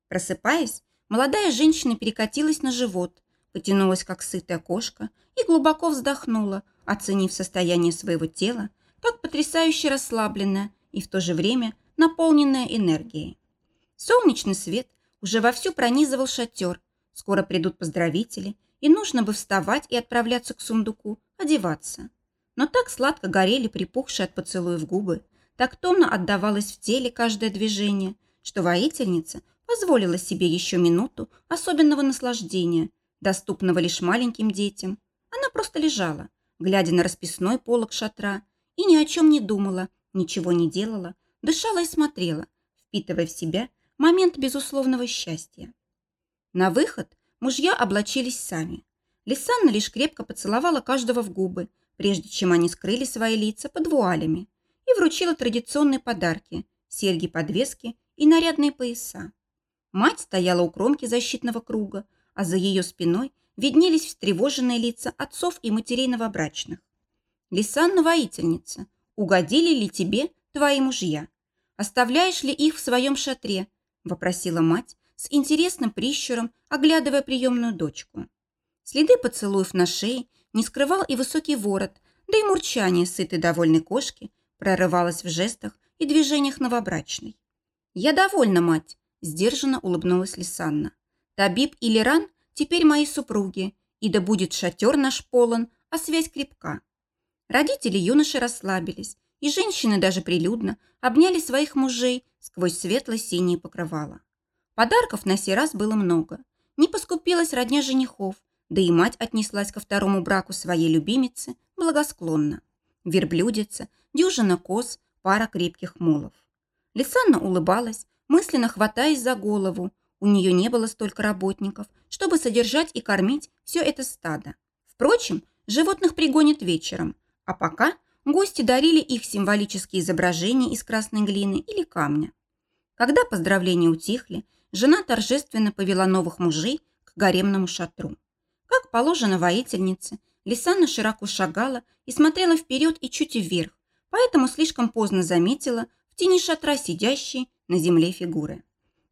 Просыпаясь, молодая женщина перекатилась на живот, потянулась, как сытая кошка, и глубоко вздохнула, оценив состояние своего тела, как потрясающе расслабленное и в то же время наполненное энергией. Солнечный свет уже вовсю пронизывал шатер, скоро придут поздравители, и нужно бы вставать и отправляться к сундуку, одеваться. Но так сладко горели припухшие от поцелуев губы, так томно отдавалось в теле каждое движение, что воительница позволила себе еще минуту особенного наслаждения, доступного лишь маленьким детям. Она просто лежала, глядя на расписной полог шатра, и ни о чем не думала, ничего не делала, дышала и смотрела, впитывая в себя момент безусловного счастья. На выход мужья облачились сами. Лисанна лишь крепко поцеловала каждого в губы, прежде чем они скрыли свои лица под вуалями, и вручила традиционные подарки – серьги-подвески и нарядные пояса. Мать стояла у кромки защитного круга, а за ее спиной виднелись встревоженные лица отцов и матерей новобрачных. «Лисанна воительница, угодили ли тебе твои мужья? Оставляешь ли их в своем шатре?» – вопросила мать с интересным прищуром, оглядывая приемную дочку. Следы поцелуев на шее не скрывал и высокий ворот, да и мурчание сытой довольной кошки прорывалось в жестах и движениях новобрачной. «Я довольна, мать», – сдержанно улыбнулась Лисанна. Табиб и Леран теперь мои супруги, и да будет шатер наш полон, а связь крепка. Родители юноши расслабились, и женщины даже прилюдно обняли своих мужей сквозь светло-синие покрывала. Подарков на сей раз было много. Не поскупилась родня женихов, да и мать отнеслась ко второму браку своей любимицы благосклонно. Верблюдица, дюжина коз, пара крепких мулов. Лисанна улыбалась, мысленно хватаясь за голову, у нее не было столько работников, чтобы содержать и кормить все это стадо. Впрочем, животных пригонят вечером, а пока гости дарили их символические изображения из красной глины или камня. Когда поздравления утихли, жена торжественно повела новых мужей к гаремному шатру. Как положено воительнице, Лисанна широко шагала и смотрела вперед и чуть вверх, поэтому слишком поздно заметила в тени шатра сидящие на земле фигуры.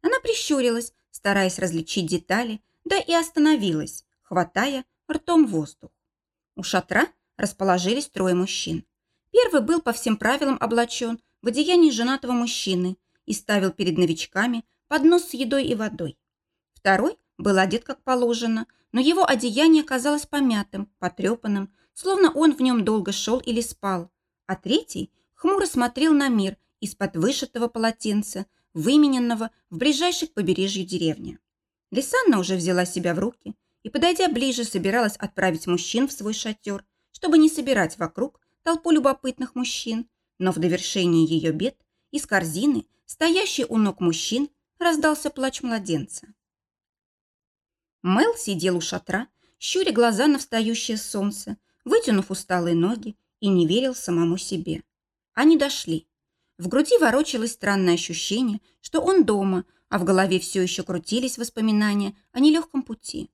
Она прищурилась, стараясь различить детали, да и остановилась, хватая ртом воздух. У шатра расположились трое мужчин. Первый был по всем правилам облачен в одеянии женатого мужчины и ставил перед новичками поднос с едой и водой. Второй был одет как положено, но его одеяние казалось помятым, потрепанным, словно он в нем долго шел или спал, а третий хмуро смотрел на мир из-под вышитого полотенца, вымененного в ближайшей к побережью деревне. Лисанна уже взяла себя в руки и, подойдя ближе, собиралась отправить мужчин в свой шатер, чтобы не собирать вокруг толпу любопытных мужчин, но в довершении ее бед из корзины, стоящей у ног мужчин, раздался плач младенца. Мел сидел у шатра, щуря глаза на встающее солнце, вытянув усталые ноги и не верил самому себе. Они дошли. В груди ворочалось странное ощущение, что он дома, а в голове все еще крутились воспоминания о нелегком пути.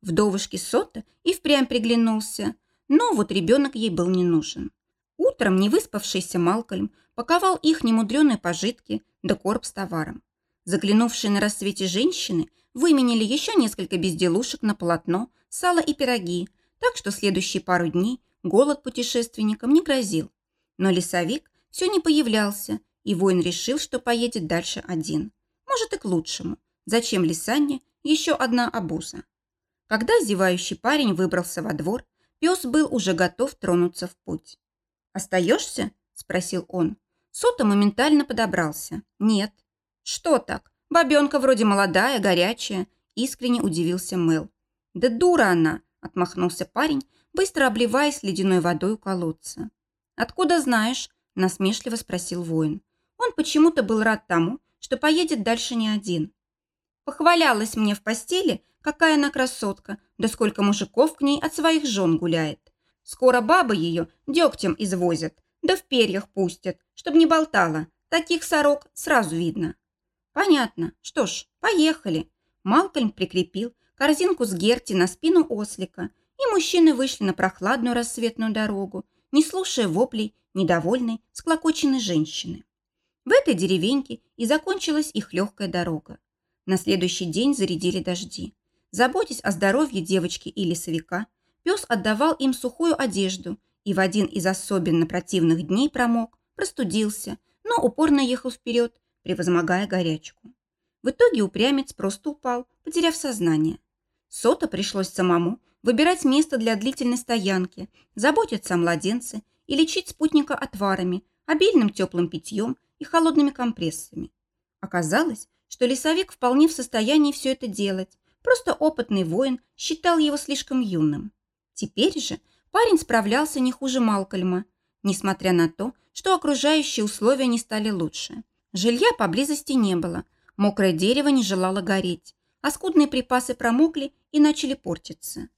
Вдовушке Сота и впрямь приглянулся, но вот ребенок ей был не нужен. Ут Утром невыспавшийся Малкольм паковал их немудреные пожитки да короб с товаром. Заглянувшие на рассвете женщины выменили еще несколько безделушек на полотно, сало и пироги, так что следующие пару дней голод путешественникам не грозил. Но лесовик все не появлялся, и воин решил, что поедет дальше один. Может и к лучшему. Зачем Лисанне еще одна обуза? Когда зевающий парень выбрался во двор, пес был уже готов тронуться в путь. «Остаешься?» – спросил он. Сота моментально подобрался. «Нет». «Что так? Бабенка вроде молодая, горячая», – искренне удивился Мэл. «Да дура она!» – отмахнулся парень, быстро обливаясь ледяной водой у колодца. «Откуда знаешь?» – насмешливо спросил воин. Он почему-то был рад тому, что поедет дальше не один. Похвалялась мне в постели, какая она красотка, да сколько мужиков к ней от своих жен гуляет. Скоро бабы ее дегтем извозят, да в перьях пустят, чтобы не болтала. Таких сорок сразу видно. Понятно. Что ж, поехали. Малкольм прикрепил корзинку с Герти на спину ослика, и мужчины вышли на прохладную рассветную дорогу, не слушая воплей недовольной, склокоченной женщины. В этой деревеньке и закончилась их легкая дорога. На следующий день зарядили дожди. Заботясь о здоровье девочки и лесовика, пес отдавал им сухую одежду и в один из особенно противных дней промок, простудился, но упорно ехал вперед, превозмогая горячку. В итоге упрямец просто упал, потеряв сознание. Сота пришлось самому выбирать место для длительной стоянки, заботиться о младенце и лечить спутника отварами, обильным теплым питьем и холодными компрессами. Оказалось, что лесовик вполне в состоянии все это делать, просто опытный воин считал его слишком юным. Теперь же парень справлялся не хуже Малкольма, несмотря на то, что окружающие условия не стали лучше. Жилья поблизости не было, мокрое дерево не желало гореть, а скудные припасы промокли и начали портиться.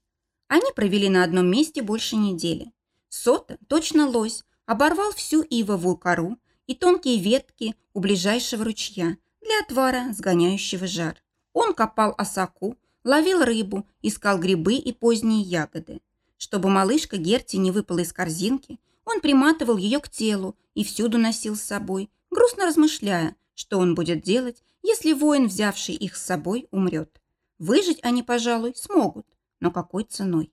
Они провели на одном месте больше недели. Сота, точно лось, оборвал всю ивовую кору, и тонкие ветки у ближайшего ручья для отвара, сгоняющего жар. Он копал осаку, ловил рыбу, искал грибы и поздние ягоды. Чтобы малышка Герти не выпала из корзинки, он приматывал ее к телу и всюду носил с собой, грустно размышляя, что он будет делать, если воин, взявший их с собой, умрет. Выжить они, пожалуй, смогут, но какой ценой?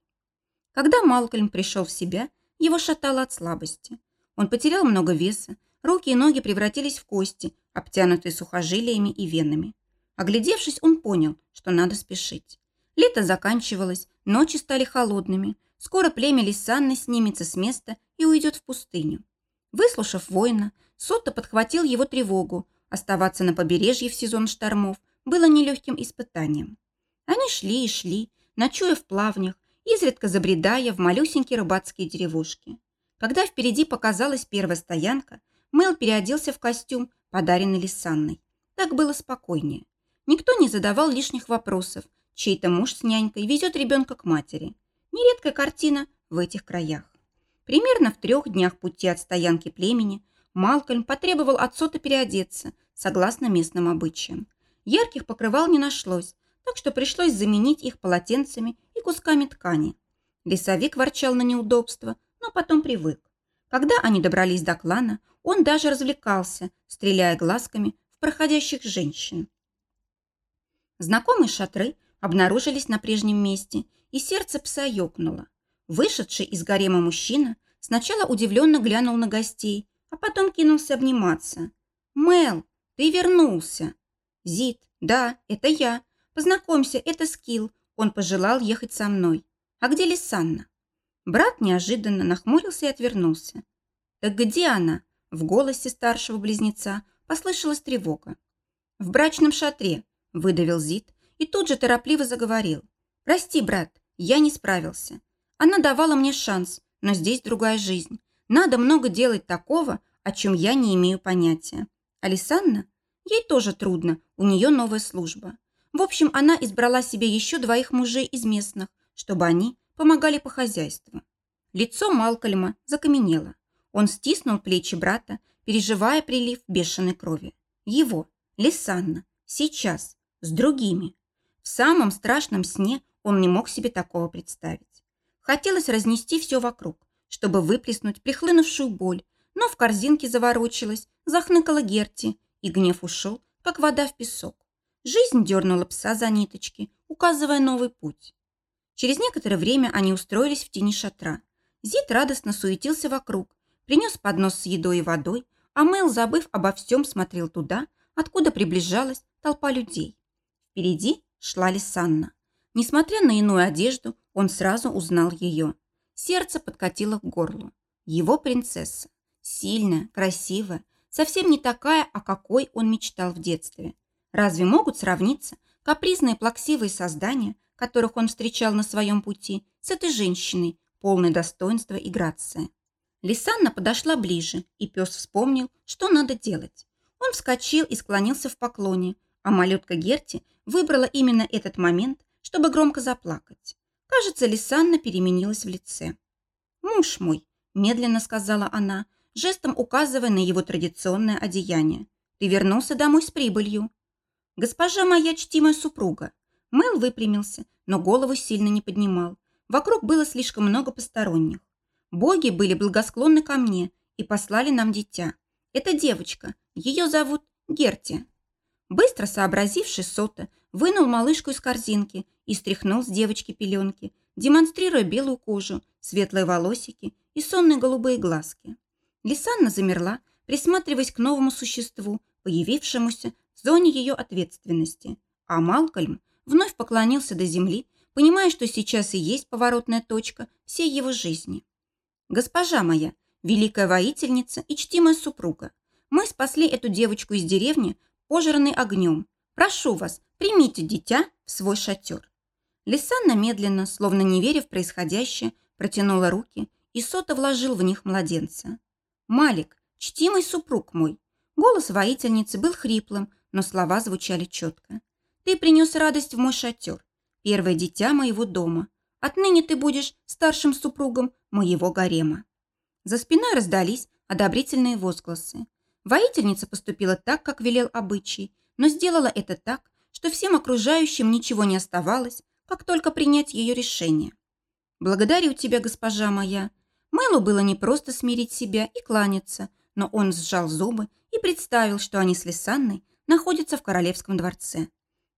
Когда Малкольм пришел в себя, его шатало от слабости. Он потерял много веса, Руки и ноги превратились в кости, обтянутые сухожилиями и венами. Оглядевшись, он понял, что надо спешить. Лето заканчивалось, ночи стали холодными. Скоро племя Лисанны снимется с места и уйдет в пустыню. Выслушав воина, Сотто подхватил его тревогу. Оставаться на побережье в сезон штормов было нелегким испытанием. Они шли и шли, ночуя в плавнях, изредка забредая в малюсенькие рыбацкие деревушки. Когда впереди показалась первая стоянка, Мэл переоделся в костюм, подаренный Лисанной. Так было спокойнее. Никто не задавал лишних вопросов. Чей-то муж с нянькой везет ребенка к матери. Нередкая картина в этих краях. Примерно в трех днях пути от стоянки племени Малкольм потребовал от Сота переодеться, согласно местным обычаям. Ярких покрывал не нашлось, так что пришлось заменить их полотенцами и кусками ткани. Лесовик ворчал на неудобства, но потом привык. Когда они добрались до клана, он даже развлекался, стреляя глазками в проходящих женщин. Знакомые шатры обнаружились на прежнем месте, и сердце пса ёкнуло. Вышедший из гарема мужчина сначала удивленно глянул на гостей, а потом кинулся обниматься. «Мел, ты вернулся!» «Зит, да, это я. Познакомься, это Скилл. Он пожелал ехать со мной. А где Лисанна?» Брат неожиданно нахмурился и отвернулся. «Так где она?» В голосе старшего близнеца послышалась тревога. «В брачном шатре», – выдавил Зид и тут же торопливо заговорил. «Прости, брат, я не справился. Она давала мне шанс, но здесь другая жизнь. Надо много делать такого, о чем я не имею понятия. Алисанна? Ей тоже трудно, у нее новая служба. В общем, она избрала себе еще двоих мужей из местных, чтобы они помогали по хозяйству. Лицо Малкольма закаменело. Он стиснул плечи брата, переживая прилив бешеной крови. Его, Лисанна, сейчас, с другими. В самом страшном сне он не мог себе такого представить. Хотелось разнести все вокруг, чтобы выплеснуть прихлынувшую боль, но в корзинке заворочилась, захныкала Герти, и гнев ушел, как вода в песок. Жизнь дернула пса за ниточки, указывая новый путь. Через некоторое время они устроились в тени шатра. Зид радостно суетился вокруг, принес поднос с едой и водой, а Мэл, забыв обо всем, смотрел туда, откуда приближалась толпа людей. Впереди шла Лисанна. Несмотря на иную одежду, он сразу узнал ее. Сердце подкатило к горлу. Его принцесса. Сильная, красивая, совсем не такая, о какой он мечтал в детстве. Разве могут сравниться капризные плаксивые создания, которых он встречал на своем пути, с этой женщиной, полной достоинства и грации? Лисанна подошла ближе, и пес вспомнил, что надо делать. Он вскочил и склонился в поклоне, а малютка Герти выбрала именно этот момент, чтобы громко заплакать. Кажется, Лисанна переменилась в лице. «Муж мой», – медленно сказала она, жестом указывая на его традиционное одеяние. «Ты вернулся домой с прибылью». «Госпожа моя чтимая супруга». Мэл выпрямился, но голову сильно не поднимал. Вокруг было слишком много посторонних. Боги были благосклонны ко мне и послали нам дитя. Это девочка. Ее зовут Герти. Быстро сообразивший Сота, вынул малышку из корзинки и стряхнул с девочки пеленки, демонстрируя белую кожу, светлые волосики и сонные голубые глазки. Лисанна замерла, присматриваясь к новому существу, появившемуся в зоне ее ответственности. А Малкольм вновь поклонился до земли, понимая, что сейчас и есть поворотная точка всей его жизни. «Госпожа моя, великая воительница и чтимая супруга, мы спасли эту девочку из деревни, пожранной огнем. Прошу вас, примите дитя в свой шатер». Лисанна медленно, словно не веря в происходящее, протянула руки, и Сота вложил в них младенца. «Малик, чтимый супруг мой». Голос воительницы был хриплым, но слова звучали четко. «Ты принес радость в мой шатер, первое дитя моего дома. Отныне ты будешь старшим супругом моего гарема». За спиной раздались одобрительные возгласы. Воительница поступила так, как велел обычай, но сделала это так, что всем окружающим ничего не оставалось, как только принять ее решение. «Благодарю тебя, госпожа моя», Мэлу было не просто смирить себя и кланяться, но он сжал зубы и представил, что они с Лисанной находятся в королевском дворце.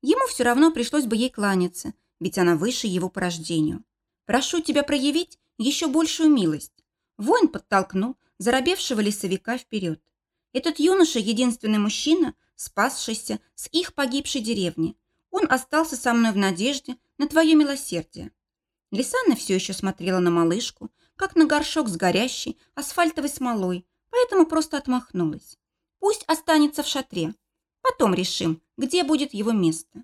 Ему все равно пришлось бы ей кланяться, ведь она выше его по рождению. «Прошу тебя проявить еще большую милость». Воин подтолкнул заробевшего лесовика вперед. Этот юноша – единственный мужчина, спасшийся с их погибшей деревни. Он остался со мной в надежде на твое милосердие. Лисанна все еще смотрела на малышку, как на горшок с горящей асфальтовой смолой, поэтому просто отмахнулась. Пусть останется в шатре. Потом решим, где будет его место.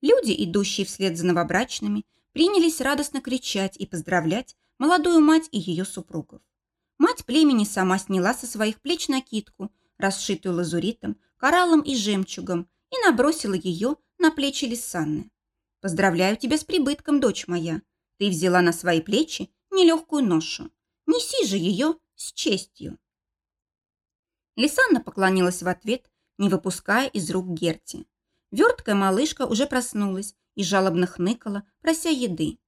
Люди, идущие вслед за новобрачными, принялись радостно кричать и поздравлять молодую мать и ее супругов. Мать племени сама сняла со своих плеч накидку, расшитую лазуритом, кораллом и жемчугом, и набросила ее на плечи Лисанны. «Поздравляю тебя с прибытком, дочь моя. Ты взяла на свои плечи нелегкую ношу. Неси же ее с честью. Лисанна поклонилась в ответ, не выпуская из рук Герти. Верткая малышка уже проснулась и жалобно хныкала, прося еды.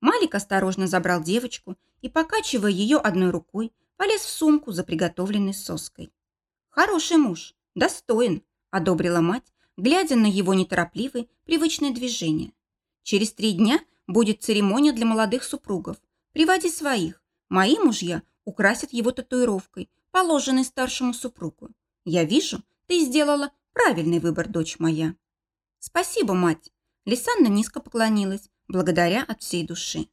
Малик осторожно забрал девочку и, покачивая ее одной рукой, полез в сумку за приготовленной соской. «Хороший муж, достоин», – одобрила мать, глядя на его неторопливые, привычные движения. «Через три дня будет церемония для молодых супругов. Приводи своих. Мои мужья украсят его татуировкой, положенной старшему супругу. Я вижу, ты сделала правильный выбор, дочь моя. Спасибо, мать. Лисанна низко поклонилась, благодаря от всей души.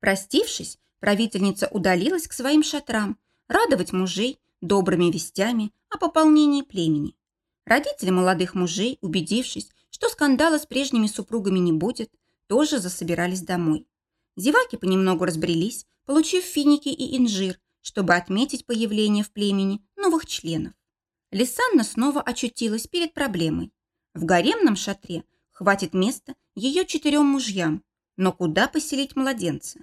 Простившись, правительница удалилась к своим шатрам, радовать мужей добрыми вестями о пополнении племени. Родители молодых мужей, убедившись, что скандала с прежними супругами не будет, тоже засобирались домой. Зеваки понемногу разбрелись, получив финики и инжир, чтобы отметить появление в племени новых членов. Лисанна снова очутилась перед проблемой. В гаремном шатре хватит места ее четырем мужьям, но куда поселить младенца?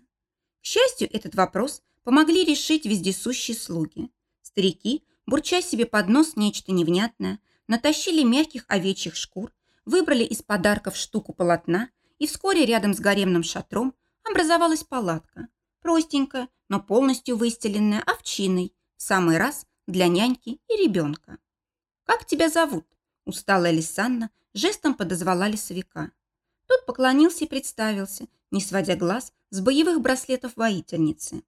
К счастью, этот вопрос помогли решить вездесущие слуги. Старики, бурча себе под нос нечто невнятное, натащили мягких овечьих шкур, выбрали из подарков штуку полотна, и вскоре рядом с гаремным шатром образовалась палатка. Простенькая, но полностью выстеленная овчиной, в самый раз для няньки и ребенка. «Как тебя зовут?» – усталая Лисанна жестом подозвала лесовика. Тот поклонился и представился, не сводя глаз с боевых браслетов воительницы.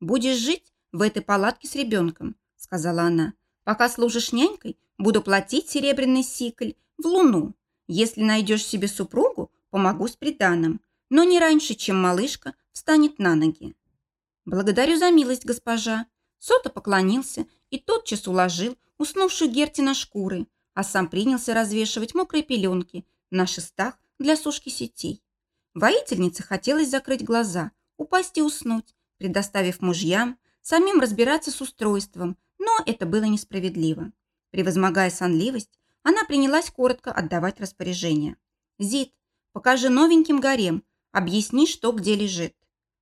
«Будешь жить в этой палатке с ребенком», – сказала она. «Пока служишь нянькой, буду платить серебряный сикль в луну. Если найдешь себе супругу, помогу с приданым, но не раньше, чем малышка встанет на ноги». «Благодарю за милость, госпожа». Сота поклонился и тотчас уложил уснувшую Герти на шкуры, а сам принялся развешивать мокрые пеленки на шестах для сушки сетей. Воительнице хотелось закрыть глаза, упасть и уснуть, предоставив мужьям самим разбираться с устройством, но это было несправедливо. Превозмогая сонливость, она принялась коротко отдавать распоряжение. «Зид, покажи новеньким гарем, объясни, что где лежит.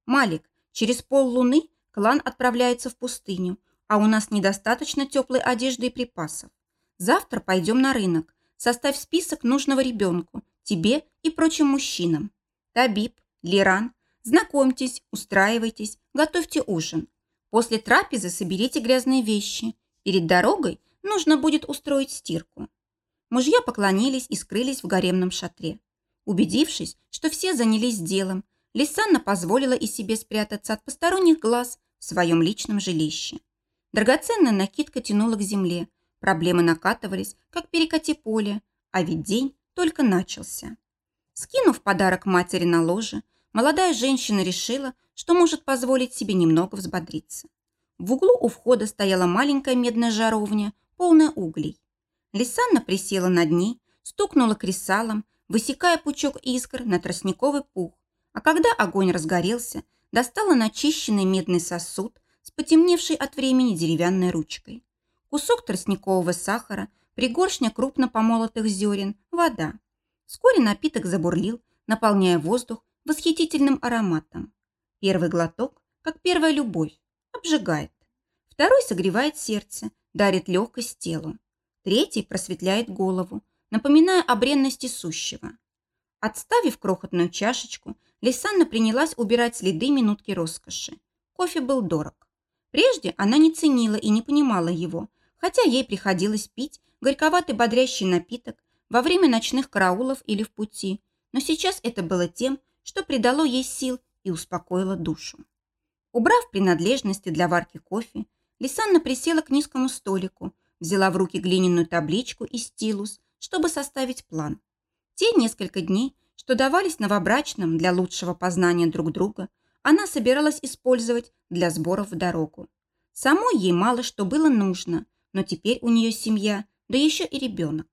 Малик, через пол луны клан отправляется в пустыню, а у нас недостаточно теплой одежды и припасов. Завтра пойдем на рынок. Составь список нужного ребенку, тебе и прочим мужчинам. Табиб, Лиран, знакомьтесь, устраивайтесь, готовьте ужин. После трапезы соберите грязные вещи. Перед дорогой нужно будет устроить стирку. Мужья поклонились и скрылись в гаремном шатре. Убедившись, что все занялись делом, Лисанна позволила и себе спрятаться от посторонних глаз в своем личном жилище. Драгоценная накидка тянула к земле, Проблемы накатывались, как перекати поле, а ведь день только начался. Скинув подарок матери на ложе, молодая женщина решила, что может позволить себе немного взбодриться. В углу у входа стояла маленькая медная жаровня, полная углей. Лисанна присела над ней, стукнула кресалом, высекая пучок искр на тростниковый пух, а когда огонь разгорелся, достала начищенный медный сосуд с потемневшей от времени деревянной ручкой кусок тростникового сахара, пригоршня крупно помолотых зерен, вода. Вскоре напиток забурлил, наполняя воздух восхитительным ароматом. Первый глоток, как первая любовь, обжигает. Второй согревает сердце, дарит легкость телу. Третий просветляет голову, напоминая о бренности сущего. Отставив крохотную чашечку, Лисанна принялась убирать следы минутки роскоши. Кофе был дорог. Прежде она не ценила и не понимала его, хотя ей приходилось пить горьковатый бодрящий напиток во время ночных караулов или в пути, но сейчас это было тем, что придало ей сил и успокоило душу. Убрав принадлежности для варки кофе, Лисанна присела к низкому столику, взяла в руки глиняную табличку и стилус, чтобы составить план. Те несколько дней, что давались новобрачным для лучшего познания друг друга, она собиралась использовать для сборов в дорогу. Самой ей мало что было нужно, но теперь у нее семья, да еще и ребенок.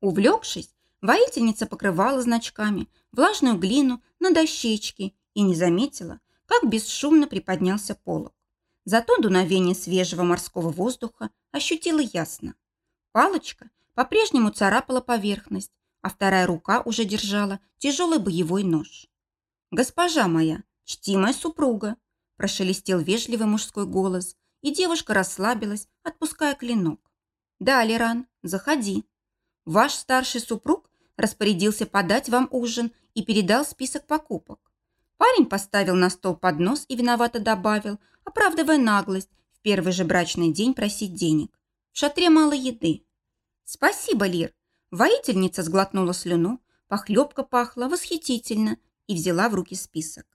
Увлекшись, воительница покрывала значками влажную глину на дощечке и не заметила, как бесшумно приподнялся полог. Зато дуновение свежего морского воздуха ощутила ясно. Палочка по-прежнему царапала поверхность, а вторая рука уже держала тяжелый боевой нож. «Госпожа моя, чтимая супруга!» прошелестел вежливый мужской голос, и девушка расслабилась, отпуская клинок. «Да, Леран, заходи. Ваш старший супруг распорядился подать вам ужин и передал список покупок. Парень поставил на стол поднос и виновато добавил, оправдывая наглость, в первый же брачный день просить денег. В шатре мало еды. «Спасибо, Лир!» Воительница сглотнула слюну, похлебка пахла восхитительно и взяла в руки список.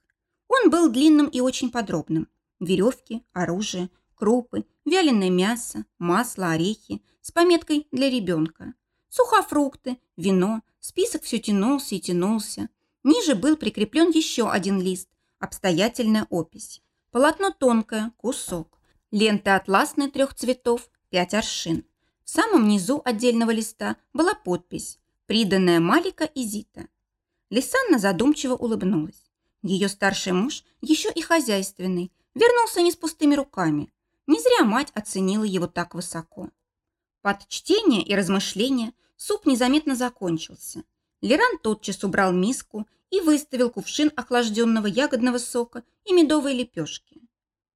Он был длинным и очень подробным. Веревки, оружие, крупы, вяленое мясо, масло, орехи с пометкой «для ребенка», сухофрукты, вино, список все тянулся и тянулся. Ниже был прикреплен еще один лист, обстоятельная опись. Полотно тонкое, кусок. Лента атласная трех цветов, пять аршин. В самом низу отдельного листа была подпись «Приданная Малика и Зита». Лисанна задумчиво улыбнулась. Ее старший муж, еще и хозяйственный, вернулся не с пустыми руками. Не зря мать оценила его так высоко. Под чтение и размышления суп незаметно закончился. Леран тотчас убрал миску и выставил кувшин охлажденного ягодного сока и медовые лепешки.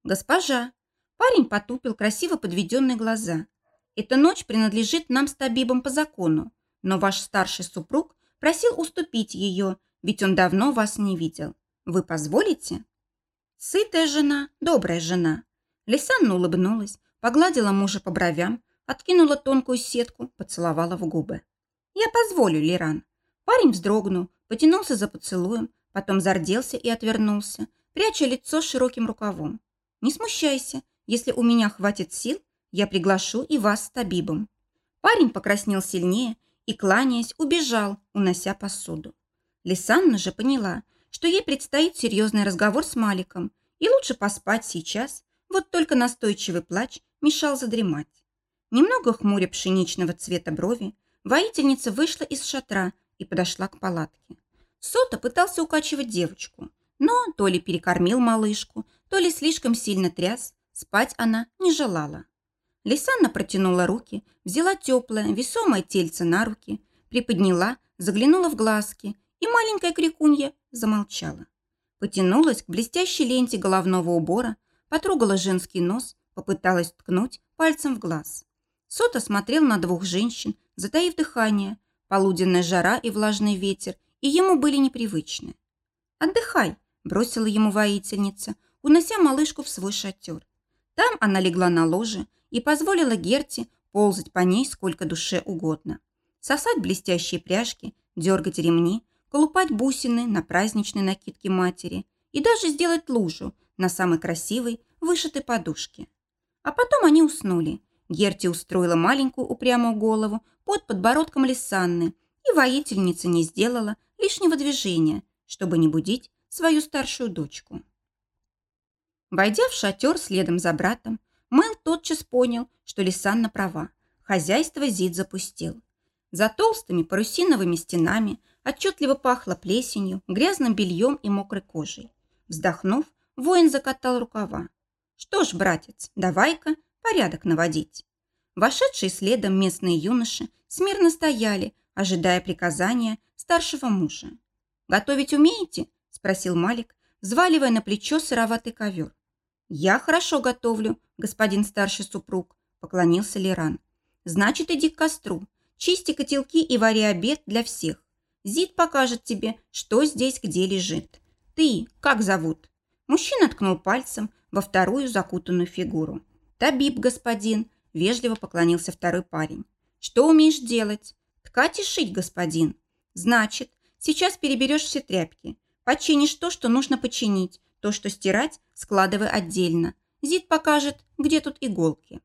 «Госпожа!» Парень потупил красиво подведенные глаза. «Эта ночь принадлежит нам с Табибом по закону, но ваш старший супруг просил уступить ее, ведь он давно вас не видел. Вы позволите?» Сытая жена, добрая жена. Лисанна улыбнулась, погладила мужа по бровям, откинула тонкую сетку, поцеловала в губы. «Я позволю, Лиран». Парень вздрогнул, потянулся за поцелуем, потом зарделся и отвернулся, пряча лицо широким рукавом. «Не смущайся, если у меня хватит сил, я приглашу и вас с Табибом». Парень покраснел сильнее и, кланяясь, убежал, унося посуду. Лисанна же поняла, что ей предстоит серьезный разговор с Маликом, и лучше поспать сейчас, вот только настойчивый плач мешал задремать. Немного хмуря пшеничного цвета брови, воительница вышла из шатра и подошла к палатке. Сота пытался укачивать девочку, но то ли перекормил малышку, то ли слишком сильно тряс, спать она не желала. Лисанна протянула руки, взяла теплое, весомое тельце на руки, приподняла, заглянула в глазки, и маленькая крикунья замолчала. Потянулась к блестящей ленте головного убора, потрогала женский нос, попыталась ткнуть пальцем в глаз. Сота смотрел на двух женщин, затаив дыхание. Полуденная жара и влажный ветер и ему были непривычны. «Отдыхай», – бросила ему воительница, унося малышку в свой шатер. Там она легла на ложе и позволила Герти ползать по ней сколько душе угодно. Сосать блестящие пряжки, дергать ремни, колупать бусины на праздничной накидке матери и даже сделать лужу на самой красивой вышитой подушке. А потом они уснули. Герти устроила маленькую упрямую голову под подбородком Лисанны, и воительница не сделала лишнего движения, чтобы не будить свою старшую дочку. Войдя в шатер следом за братом, Мэл тотчас понял, что Лисанна права. Хозяйство Зид запустил. За толстыми парусиновыми стенами отчетливо пахло плесенью, грязным бельем и мокрой кожей. Вздохнув, воин закатал рукава. «Что ж, братец, давай-ка порядок наводить». Вошедшие следом местные юноши смирно стояли, ожидая приказания старшего мужа. «Готовить умеете?» – спросил Малик, взваливая на плечо сыроватый ковер. «Я хорошо готовлю, господин старший супруг», – поклонился Леран. «Значит, иди к костру, чисти котелки и вари обед для всех. Зид покажет тебе, что здесь где лежит. Ты, как зовут?» Мужчина ткнул пальцем во вторую закутанную фигуру. «Табиб, господин», – вежливо поклонился второй парень. «Что умеешь делать?» «Ткать и шить, господин». «Значит, сейчас переберешь все тряпки. Починишь то, что нужно починить, то, что стирать, складывай отдельно. Зид покажет, где тут иголки».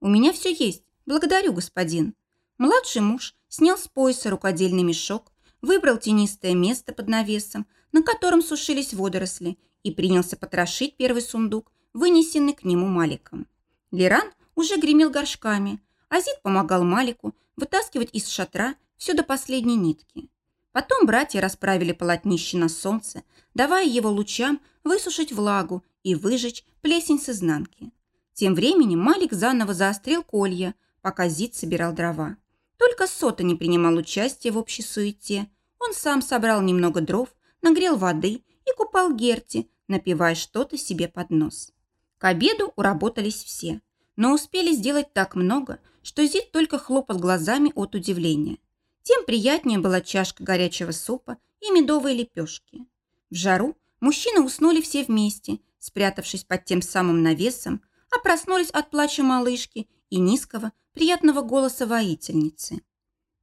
«У меня все есть. Благодарю, господин». Младший муж снял с пояса рукодельный мешок, выбрал тенистое место под навесом, на котором сушились водоросли, и принялся потрошить первый сундук, вынесенный к нему Маликом. Лиран уже гремел горшками, а Зид помогал Малику вытаскивать из шатра все до последней нитки. Потом братья расправили полотнище на солнце, давая его лучам высушить влагу и выжечь плесень с изнанки. Тем временем Малик заново заострил колья, пока Зид собирал дрова. Только Сота не принимал участия в общей суете, он сам собрал немного дров, нагрел воды и купал Герти, напивая что-то себе под нос. К обеду уработались все, но успели сделать так много, что Зид только хлопал глазами от удивления. Тем приятнее была чашка горячего супа и медовые лепешки. В жару мужчины уснули все вместе, спрятавшись под тем самым навесом, а проснулись от плача малышки и низкого, приятного голоса воительницы.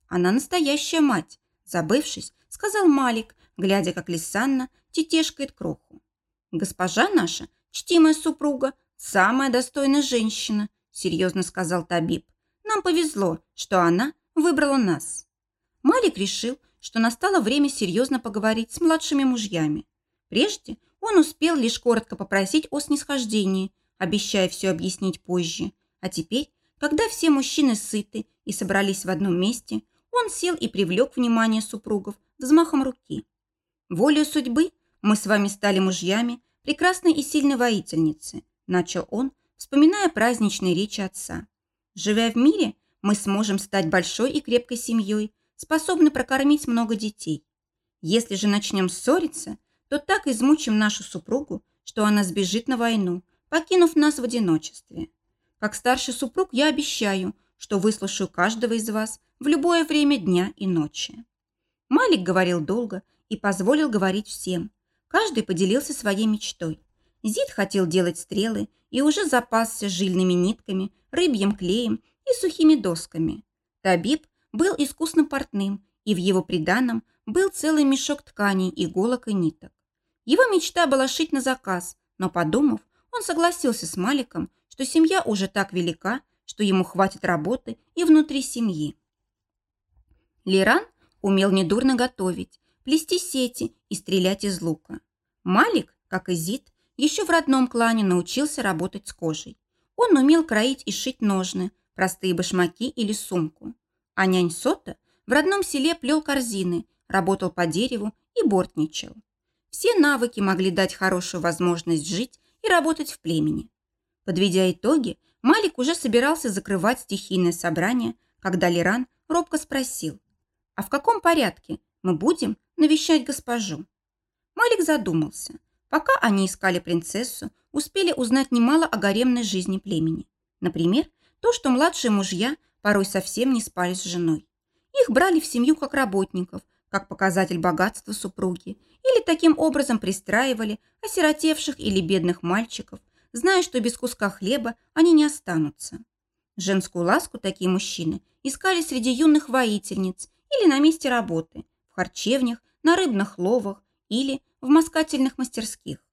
Она настоящая мать, Забывшись, сказал Малик, глядя, как Лисанна тетешкает кроху. «Госпожа наша, чтимая супруга, самая достойная женщина», серьезно сказал Табиб. «Нам повезло, что она выбрала нас». Малик решил, что настало время серьезно поговорить с младшими мужьями. Прежде он успел лишь коротко попросить о снисхождении, обещая все объяснить позже. А теперь, когда все мужчины сыты и собрались в одном месте, он сел и привлек внимание супругов взмахом руки. «Волею судьбы мы с вами стали мужьями прекрасной и сильной воительницы», начал он, вспоминая праздничные речи отца. «Живя в мире, мы сможем стать большой и крепкой семьей, способны прокормить много детей. Если же начнем ссориться, то так измучим нашу супругу, что она сбежит на войну, покинув нас в одиночестве. Как старший супруг я обещаю, что выслушаю каждого из вас в любое время дня и ночи. Малик говорил долго и позволил говорить всем. Каждый поделился своей мечтой. Зид хотел делать стрелы и уже запасся жильными нитками, рыбьим клеем и сухими досками. Табиб был искусным портным, и в его приданом был целый мешок тканей, иголок и ниток. Его мечта была шить на заказ, но, подумав, он согласился с Маликом, что семья уже так велика, что ему хватит работы и внутри семьи. Лиран умел недурно готовить, плести сети и стрелять из лука. Малик, как и Зид, еще в родном клане научился работать с кожей. Он умел кроить и шить ножны, простые башмаки или сумку. А нянь Сота в родном селе плел корзины, работал по дереву и бортничал. Все навыки могли дать хорошую возможность жить и работать в племени. Подведя итоги, Малик уже собирался закрывать стихийное собрание, когда Лиран робко спросил, «А в каком порядке мы будем навещать госпожу?» Малик задумался. Пока они искали принцессу, успели узнать немало о гаремной жизни племени. Например, то, что младшие мужья порой совсем не спали с женой. Их брали в семью как работников, как показатель богатства супруги, или таким образом пристраивали осиротевших или бедных мальчиков, зная, что без куска хлеба они не останутся. Женскую ласку такие мужчины искали среди юных воительниц или на месте работы, в харчевнях, на рыбных ловах или в москательных мастерских.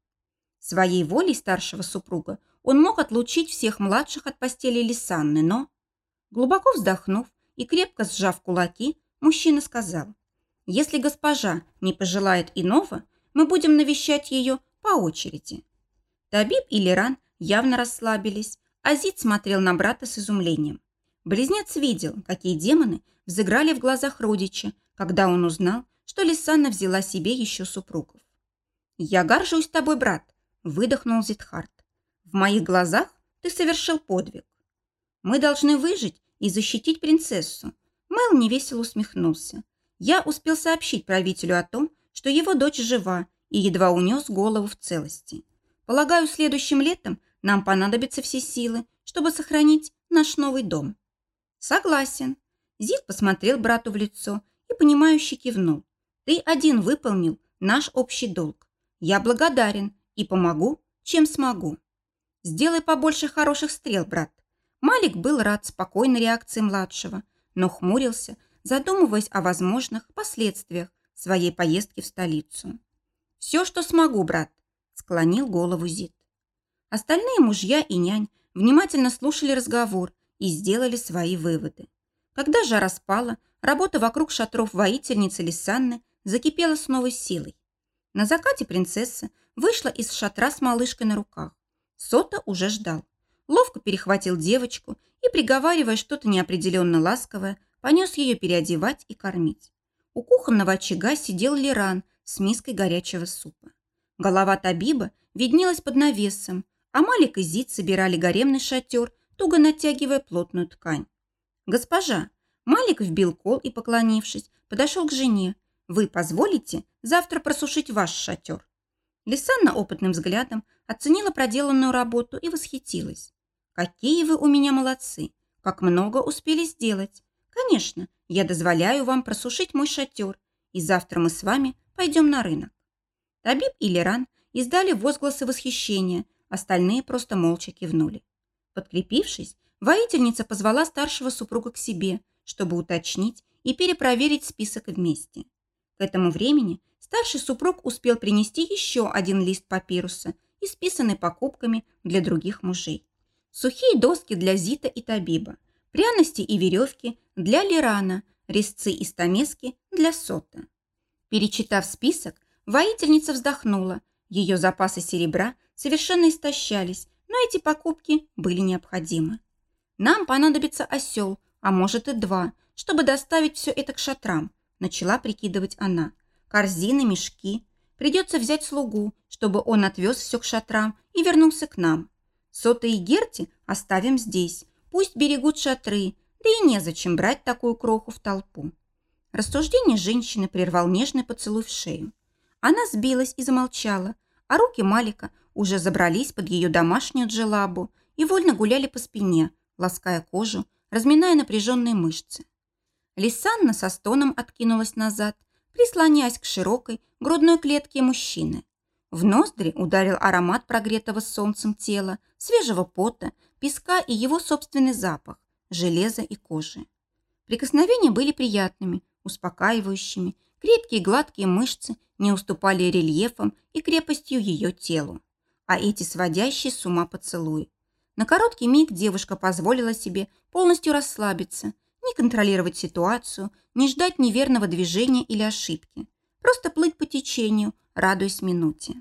Своей волей старшего супруга он мог отлучить всех младших от постели Лисанны, но, глубоко вздохнув и крепко сжав кулаки, мужчина сказал, «Если госпожа не пожелает иного, мы будем навещать ее по очереди». Табиб и Леран явно расслабились, а Зид смотрел на брата с изумлением. Близнец видел, какие демоны взыграли в глазах родича, когда он узнал, что Лисанна взяла себе еще супругов. «Я горжусь тобой, брат», – выдохнул Зидхарт. «В моих глазах ты совершил подвиг. Мы должны выжить и защитить принцессу». Мэл невесело усмехнулся. «Я успел сообщить правителю о том, что его дочь жива и едва унес голову в целости. Полагаю, следующим летом нам понадобятся все силы, чтобы сохранить наш новый дом». «Согласен». Зид посмотрел брату в лицо и, понимающе кивнул. Ты один выполнил наш общий долг. Я благодарен и помогу, чем смогу. Сделай побольше хороших стрел, брат. Малик был рад спокойной реакции младшего, но хмурился, задумываясь о возможных последствиях своей поездки в столицу. «Все, что смогу, брат», – склонил голову Зид. Остальные мужья и нянь внимательно слушали разговор и сделали свои выводы. Когда жара спала, работа вокруг шатров воительницы Лисанны закипела с новой силой. На закате принцесса вышла из шатра с малышкой на руках. Сота уже ждал. Ловко перехватил девочку и, приговаривая что-то неопределенно ласковое, понес ее переодевать и кормить. У кухонного очага сидел Лиран с миской горячего супа. Голова Табиба виднелась под навесом, а Малик и Зид собирали гаремный шатер, туго натягивая плотную ткань. «Госпожа!» Малик вбил кол и, поклонившись, подошел к жене, вы позволите завтра просушить ваш шатер?» Лисанна опытным взглядом оценила проделанную работу и восхитилась. «Какие вы у меня молодцы! Как много успели сделать! Конечно, я дозволяю вам просушить мой шатер, и завтра мы с вами пойдем на рынок». Табиб и Леран издали возгласы восхищения, остальные просто молча кивнули. Подкрепившись, воительница позвала старшего супруга к себе, чтобы уточнить и перепроверить список вместе. К этому времени старший супруг успел принести еще один лист папируса, исписанный покупками для других мужей. Сухие доски для Зита и Табиба, пряности и веревки для Лирана, резцы и стамески для Сота. Перечитав список, воительница вздохнула. Ее запасы серебра совершенно истощались, но эти покупки были необходимы. Нам понадобится осел, а может и два, чтобы доставить все это к шатрам, начала прикидывать она. Корзины, мешки. Придется взять слугу, чтобы он отвез все к шатрам и вернулся к нам. Сота и Герти оставим здесь. Пусть берегут шатры, да и незачем брать такую кроху в толпу. Рассуждение женщины прервал нежный поцелуй в шею. Она сбилась и замолчала, а руки Малика уже забрались под ее домашнюю джелабу и вольно гуляли по спине, лаская кожу, разминая напряженные мышцы. Лисанна со стоном откинулась назад, прислоняясь к широкой грудной клетке мужчины. В ноздри ударил аромат прогретого солнцем тела, свежего пота, песка и его собственный запах, железа и кожи. Прикосновения были приятными, успокаивающими, крепкие гладкие мышцы не уступали рельефом и крепостью ее телу. А эти сводящие с ума поцелуи. На короткий миг девушка позволила себе полностью расслабиться, не контролировать ситуацию, не ждать неверного движения или ошибки. Просто плыть по течению, радуясь минуте.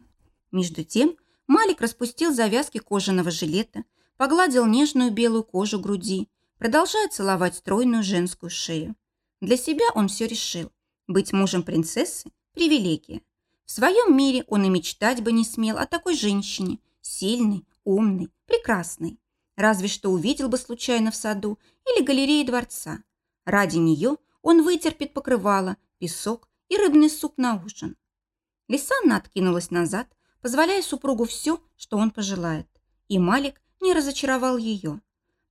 Между тем Малик распустил завязки кожаного жилета, погладил нежную белую кожу груди, продолжая целовать стройную женскую шею. Для себя он все решил. Быть мужем принцессы – привилегия. В своем мире он и мечтать бы не смел о такой женщине, сильной, умной, прекрасной. Разве что увидел бы случайно в саду или галерее дворца. Ради нее он вытерпит покрывало, песок и рыбный суп на ужин. Лисанна откинулась назад, позволяя супругу все, что он пожелает. И Малик не разочаровал ее.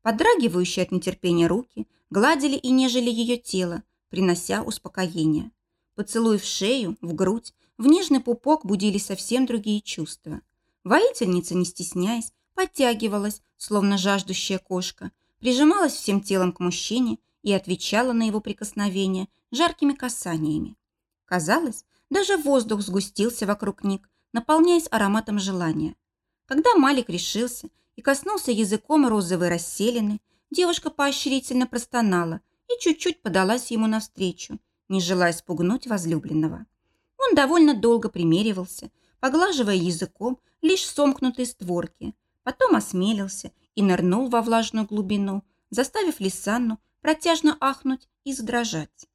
Подрагивающие от нетерпения руки гладили и нежели ее тело, принося успокоение. Поцелуй в шею, в грудь, в нежный пупок будили совсем другие чувства. Воительница, не стесняясь, подтягивалась, словно жаждущая кошка, прижималась всем телом к мужчине и отвечала на его прикосновения жаркими касаниями. Казалось, даже воздух сгустился вокруг них, наполняясь ароматом желания. Когда Малик решился и коснулся языком розовой расселины, девушка поощрительно простонала и чуть-чуть подалась ему навстречу, не желая спугнуть возлюбленного. Он довольно долго примеривался, поглаживая языком лишь сомкнутые створки, потом осмелился и нырнул во влажную глубину, заставив Лисанну протяжно ахнуть и задрожать.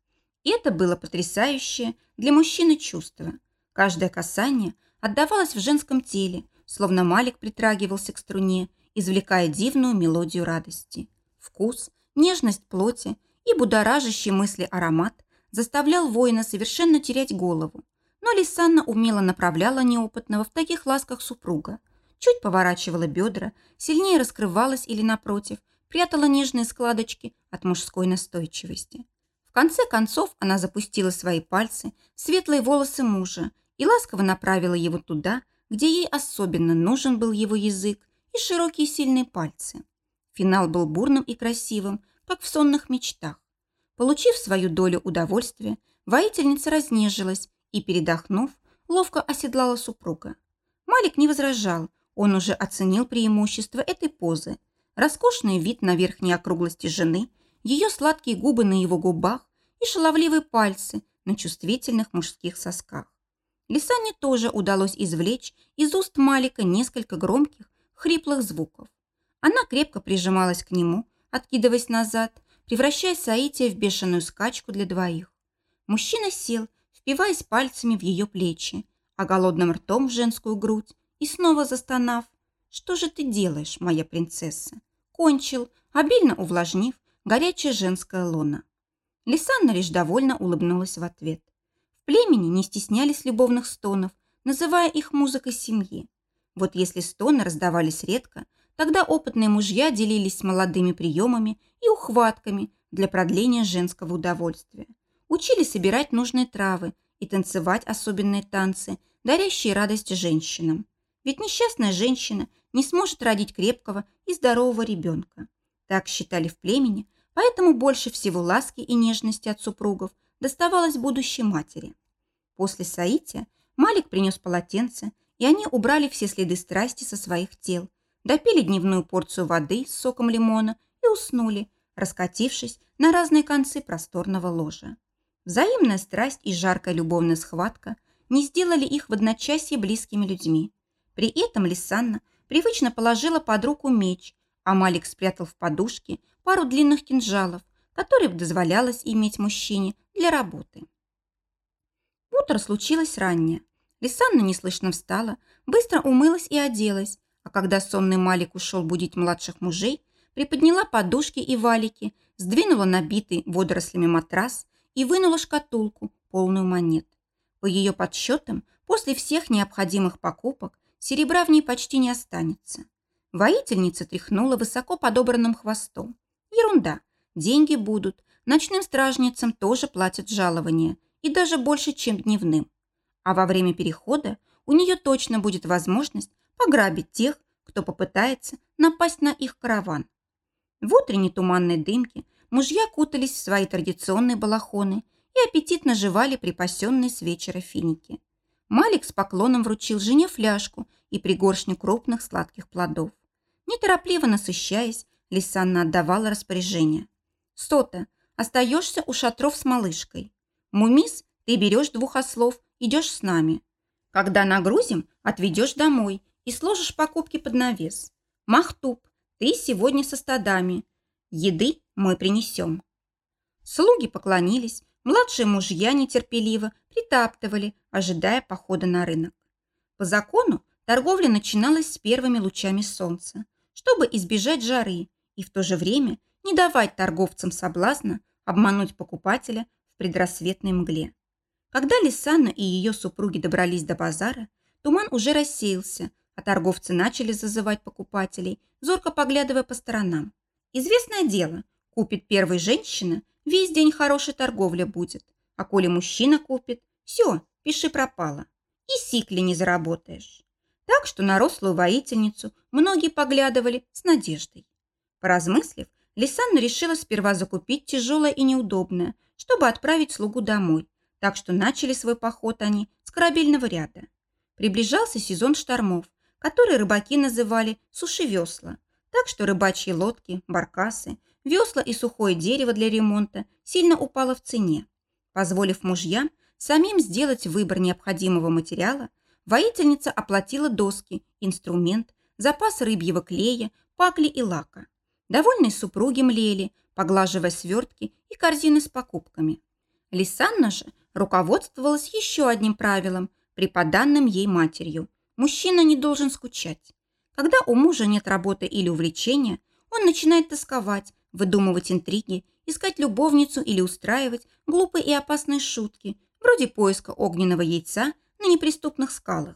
И это было потрясающее для мужчины чувство. Каждое касание отдавалось в женском теле, словно Малик притрагивался к струне, извлекая дивную мелодию радости. Вкус, нежность плоти и будоражащий мысли аромат заставлял воина совершенно терять голову. Но Лисанна умело направляла неопытного в таких ласках супруга. Чуть поворачивала бедра, сильнее раскрывалась или, напротив, прятала нежные складочки от мужской настойчивости. В конце концов она запустила свои пальцы в светлые волосы мужа и ласково направила его туда, где ей особенно нужен был его язык и широкие сильные пальцы. Финал был бурным и красивым, как в сонных мечтах. Получив свою долю удовольствия, воительница разнежилась и, передохнув, ловко оседлала супруга. Малик не возражал, он уже оценил преимущество этой позы. Роскошный вид на верхней округлости жены, ее сладкие губы на его губах и шаловливые пальцы на чувствительных мужских сосках. Лисане тоже удалось извлечь из уст Малика несколько громких, хриплых звуков. Она крепко прижималась к нему, откидываясь назад, превращая Саития в бешеную скачку для двоих. Мужчина сел, впиваясь пальцами в ее плечи, а голодным ртом в женскую грудь, и снова застонав. «Что же ты делаешь, моя принцесса?» Кончил, обильно увлажнив горячее женское лоно. Лисанна лишь довольно улыбнулась в ответ. В племени не стеснялись любовных стонов, называя их музыкой семьи. Вот если стоны раздавались редко, тогда опытные мужья делились с молодыми приемами и ухватками для продления женского удовольствия. Учили собирать нужные травы и танцевать особенные танцы, дарящие радость женщинам. Ведь несчастная женщина не сможет родить крепкого и здорового ребенка. Так считали в племени, поэтому больше всего ласки и нежности от супругов доставалось будущей матери. После соития Малик принес полотенце, и они убрали все следы страсти со своих тел, допили дневную порцию воды с соком лимона и уснули, раскатившись на разные концы просторного ложа. Взаимная страсть и жаркая любовная схватка не сделали их в одночасье близкими людьми. При этом Лисанна привычно положила под руку меч, а Малик спрятал в подушке пару длинных кинжалов, которые дозволялось иметь мужчине для работы. Утро случилось раннее. Лисанна неслышно встала, быстро умылась и оделась, а когда сонный Малик ушел будить младших мужей, приподняла подушки и валики, сдвинула набитый водорослями матрас и вынула шкатулку, полную монет. По ее подсчетам, после всех необходимых покупок серебра в ней почти не останется. Воительница тряхнула высоко подобранным хвостом. Ерунда, деньги будут, ночным стражницам тоже платят жалование, и даже больше, чем дневным. А во время перехода у нее точно будет возможность пограбить тех, кто попытается напасть на их караван. В утренней туманной дымке мужья кутались в свои традиционные балахоны и аппетитно жевали припасенные с вечера финики. Малик с поклоном вручил жене фляжку и пригоршню крупных сладких плодов. Неторопливо насыщаясь, Лисанна отдавала распоряжение. «Сота, остаешься у шатров с малышкой. Мумис, ты берешь двух ослов, идешь с нами. Когда нагрузим, отведешь домой и сложишь покупки под навес. Махтуб, ты сегодня со стадами. Еды мы принесем». Слуги поклонились, младшие мужья нетерпеливо притаптывали, ожидая похода на рынок. По закону торговля начиналась с первыми лучами солнца, чтобы избежать жары и в то же время не давать торговцам соблазна обмануть покупателя в предрассветной мгле. Когда Лисанна и ее супруги добрались до базара, туман уже рассеялся, а торговцы начали зазывать покупателей, зорко поглядывая по сторонам. Известное дело, купит первая женщина, весь день хорошей торговля будет, а коли мужчина купит, все, пиши пропало. И сикли не заработаешь. Так что на рослую воительницу многие поглядывали с надеждой. Поразмыслив, Лисанна решила сперва закупить тяжелое и неудобное, чтобы отправить слугу домой, так что начали свой поход они с корабельного ряда. Приближался сезон штормов, который рыбаки называли сушевесла, так что рыбачьи лодки, баркасы, весла и сухое дерево для ремонта сильно упало в цене. Позволив мужьям самим сделать выбор необходимого материала, воительница оплатила доски, инструмент, запас рыбьего клея, пакли и лака. Довольные супруги млели, поглаживая свертки и корзины с покупками. Лисанна же руководствовалась еще одним правилом, преподанным ей матерью. Мужчина не должен скучать. Когда у мужа нет работы или увлечения, он начинает тосковать, выдумывать интриги, искать любовницу или устраивать глупые и опасные шутки, вроде поиска огненного яйца на неприступных скалах.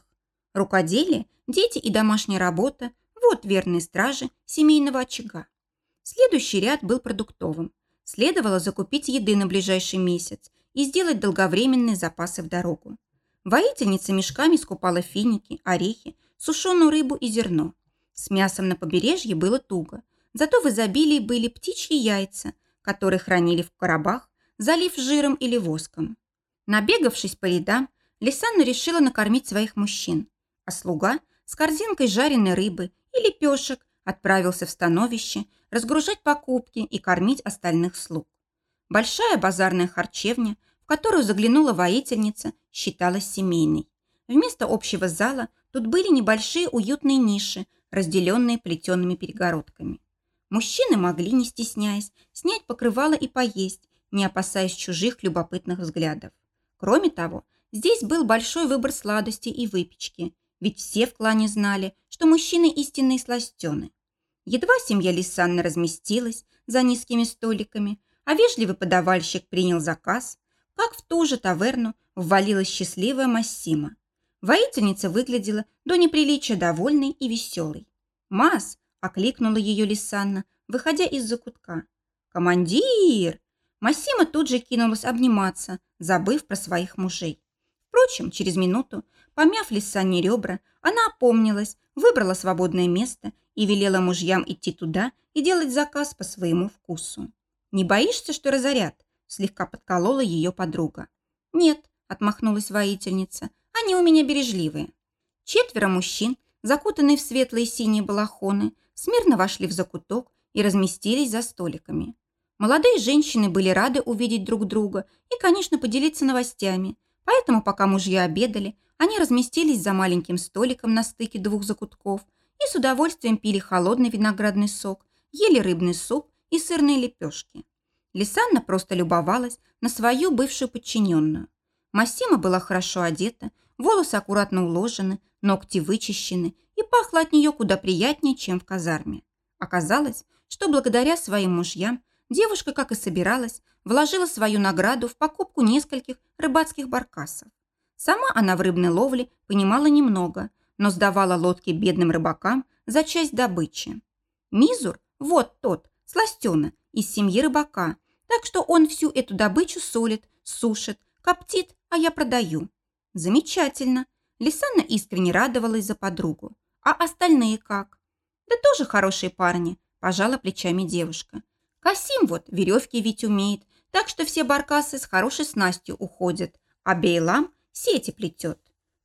Рукоделие, дети и домашняя работа – вот верные стражи семейного очага. Следующий ряд был продуктовым. Следовало закупить еды на ближайший месяц и сделать долговременные запасы в дорогу. Воительница мешками скупала финики, орехи, сушеную рыбу и зерно. С мясом на побережье было туго, зато в изобилии были птичьи яйца, которые хранили в коробах, залив жиром или воском. Набегавшись по рядам, Лисанна решила накормить своих мужчин, а слуга с корзинкой жареной рыбы и лепешек отправился в становище разгружать покупки и кормить остальных слуг. Большая базарная харчевня, в которую заглянула воительница, считалась семейной. Вместо общего зала тут были небольшие уютные ниши, разделенные плетеными перегородками. Мужчины могли, не стесняясь, снять покрывало и поесть, не опасаясь чужих любопытных взглядов. Кроме того, здесь был большой выбор сладостей и выпечки, ведь все в клане знали, что мужчины истинные сластены. Едва семья Лисанны разместилась за низкими столиками, а вежливый подавальщик принял заказ, как в ту же таверну ввалилась счастливая Массима. Воительница выглядела до неприличия довольной и веселой. «Мас!» – окликнула ее Лисанна, выходя из закутка. «Командир!» Массима тут же кинулась обниматься, забыв про своих мужей. Впрочем, через минуту, помяв Лисанне ребра, она опомнилась, выбрала свободное место и велела мужьям идти туда и делать заказ по своему вкусу. «Не боишься, что разорят?» – слегка подколола ее подруга. «Нет», – отмахнулась воительница, – «они у меня бережливые». Четверо мужчин, закутанные в светлые синие балахоны, смирно вошли в закуток и разместились за столиками. Молодые женщины были рады увидеть друг друга и, конечно, поделиться новостями, поэтому, пока мужья обедали, они разместились за маленьким столиком на стыке двух закутков и с удовольствием пили холодный виноградный сок, ели рыбный суп и сырные лепешки. Лисанна просто любовалась на свою бывшую подчиненную. Массима была хорошо одета, волосы аккуратно уложены, ногти вычищены и пахло от нее куда приятнее, чем в казарме. Оказалось, что благодаря своим мужьям девушка, как и собиралась, вложила свою награду в покупку нескольких рыбацких баркасов. Сама она в рыбной ловле понимала немного, но сдавала лодки бедным рыбакам за часть добычи. Мизур, вот тот, сластена, из семьи рыбака, так что он всю эту добычу солит, сушит, коптит, а я продаю. Замечательно. Лисанна искренне радовалась за подругу. А остальные как? Да тоже хорошие парни, пожала плечами девушка. Касим вот веревки ведь умеет, так что все баркасы с хорошей снастью уходят, а Бейлам сети плетет.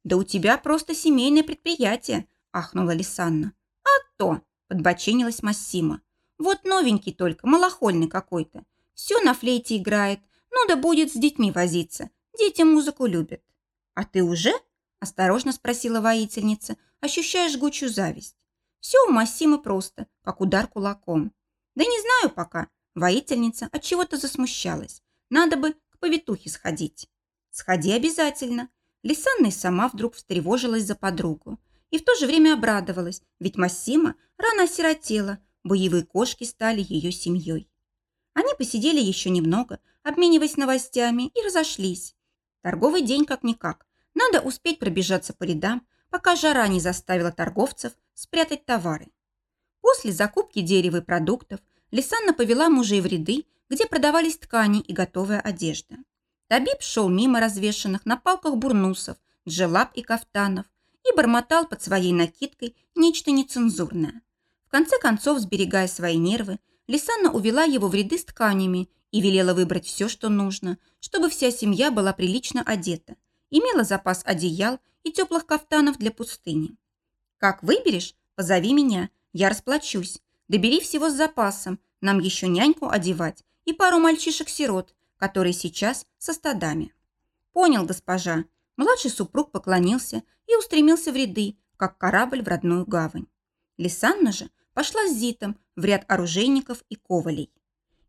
Да у тебя просто семейное предприятие, ахнула Лисанна. А то, подбоченилась Массима. Вот новенький только, малохольный какой-то. Все на флейте играет, ну да будет с детьми возиться. Дети музыку любят. А ты уже? Осторожно спросила воительница, ощущая жгучую зависть. Все у Массимы просто, как удар кулаком. Да не знаю пока. Воительница от чего-то засмущалась. Надо бы к повитухе сходить. Сходи обязательно. Лисанна и сама вдруг встревожилась за подругу. И в то же время обрадовалась, ведь Массима рано осиротела, боевые кошки стали ее семьей. Они посидели еще немного, обмениваясь новостями, и разошлись. Торговый день как-никак. Надо успеть пробежаться по рядам, пока жара не заставила торговцев спрятать товары. После закупки дерева и продуктов Лисанна повела мужей в ряды, где продавались ткани и готовая одежда. Табиб шел мимо развешанных на палках бурнусов, джелаб и кафтанов и бормотал под своей накидкой нечто нецензурное. В конце концов, сберегая свои нервы, Лисанна увела его в ряды с тканями и велела выбрать все, что нужно, чтобы вся семья была прилично одета, имела запас одеял и теплых кафтанов для пустыни. «Как выберешь, позови меня, я расплачусь. Добери всего с запасом, нам еще няньку одевать и пару мальчишек-сирот, которые сейчас со стадами». «Понял, госпожа». Младший супруг поклонился и устремился в ряды, как корабль в родную гавань. Лисанна же пошла с Зитом в ряд оружейников и ковалей.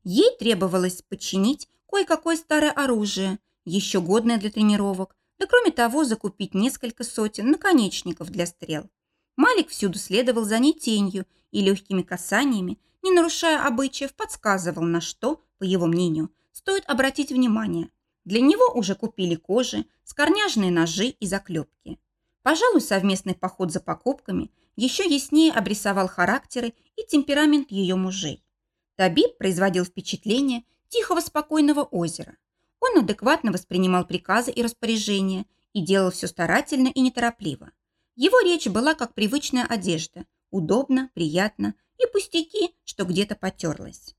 Ей требовалось подчинить кое-какое старое оружие, еще годное для тренировок, да кроме того закупить несколько сотен наконечников для стрел. Малик всюду следовал за ней тенью и легкими касаниями, не нарушая обычаев, подсказывал, на что, по его мнению, стоит обратить внимание. Для него уже купили кожи, скорняжные ножи и заклепки. Пожалуй, совместный поход за покупками еще яснее обрисовал характеры и темперамент ее мужей. Табиб производил впечатление тихого спокойного озера. Он адекватно воспринимал приказы и распоряжения и делал все старательно и неторопливо. Его речь была как привычная одежда, удобно, приятно и пустяки, что где-то потерлась.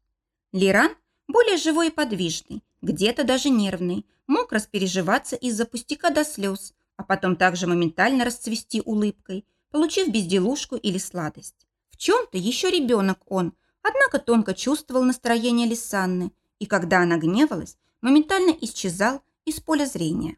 Лиран, более живой и подвижный, где-то даже нервный, мог распереживаться из-за пустяка до слез, а потом также моментально расцвести улыбкой, получив безделушку или сладость. В чем-то еще ребенок он, однако тонко чувствовал настроение Лисанны и, когда она гневалась, моментально исчезал из поля зрения.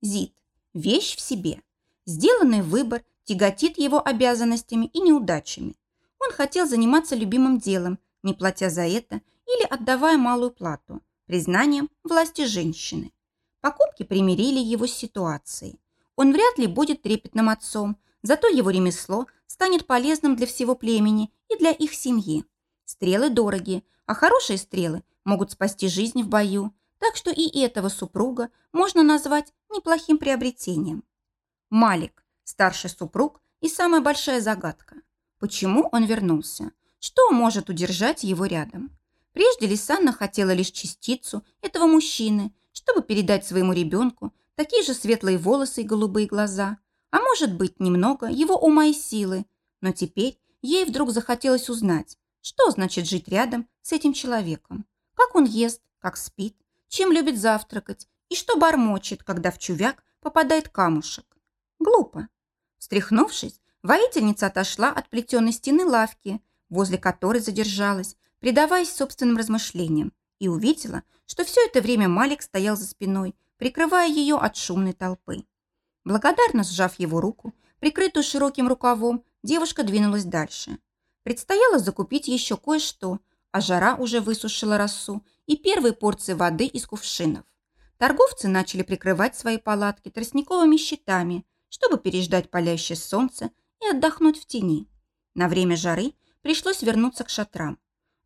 Зид – вещь в себе. Сделанный выбор тяготит его обязанностями и неудачами. Он хотел заниматься любимым делом, не платя за это или отдавая малую плату, признанием власти женщины. Покупки примирили его с ситуацией. Он вряд ли будет трепетным отцом, зато его ремесло станет полезным для всего племени и для их семьи. Стрелы дорогие, а хорошие стрелы могут спасти жизнь в бою, так что и этого супруга можно назвать неплохим приобретением. Малик, старший супруг и самая большая загадка. Почему он вернулся? Что может удержать его рядом? Прежде Лисанна хотела лишь частицу этого мужчины, чтобы передать своему ребенку такие же светлые волосы и голубые глаза, а может быть немного его ума и силы, но теперь ей вдруг захотелось узнать, что значит жить рядом с этим человеком? Как он ест, как спит, чем любит завтракать и что бормочет, когда в чувяк попадает камушек? Глупо. Встряхнувшись, воительница отошла от плетеной стены лавки, возле которой задержалась, предаваясь собственным размышлениям, и увидела, что все это время Малик стоял за спиной, прикрывая ее от шумной толпы. Благодарно сжав его руку, прикрытую широким рукавом, девушка двинулась дальше. Предстояло закупить еще кое-что, а жара уже высушила росу и первые порции воды из кувшинов. Торговцы начали прикрывать свои палатки тростниковыми щитами, чтобы переждать палящее солнце и отдохнуть в тени. На время жары пришлось вернуться к шатрам.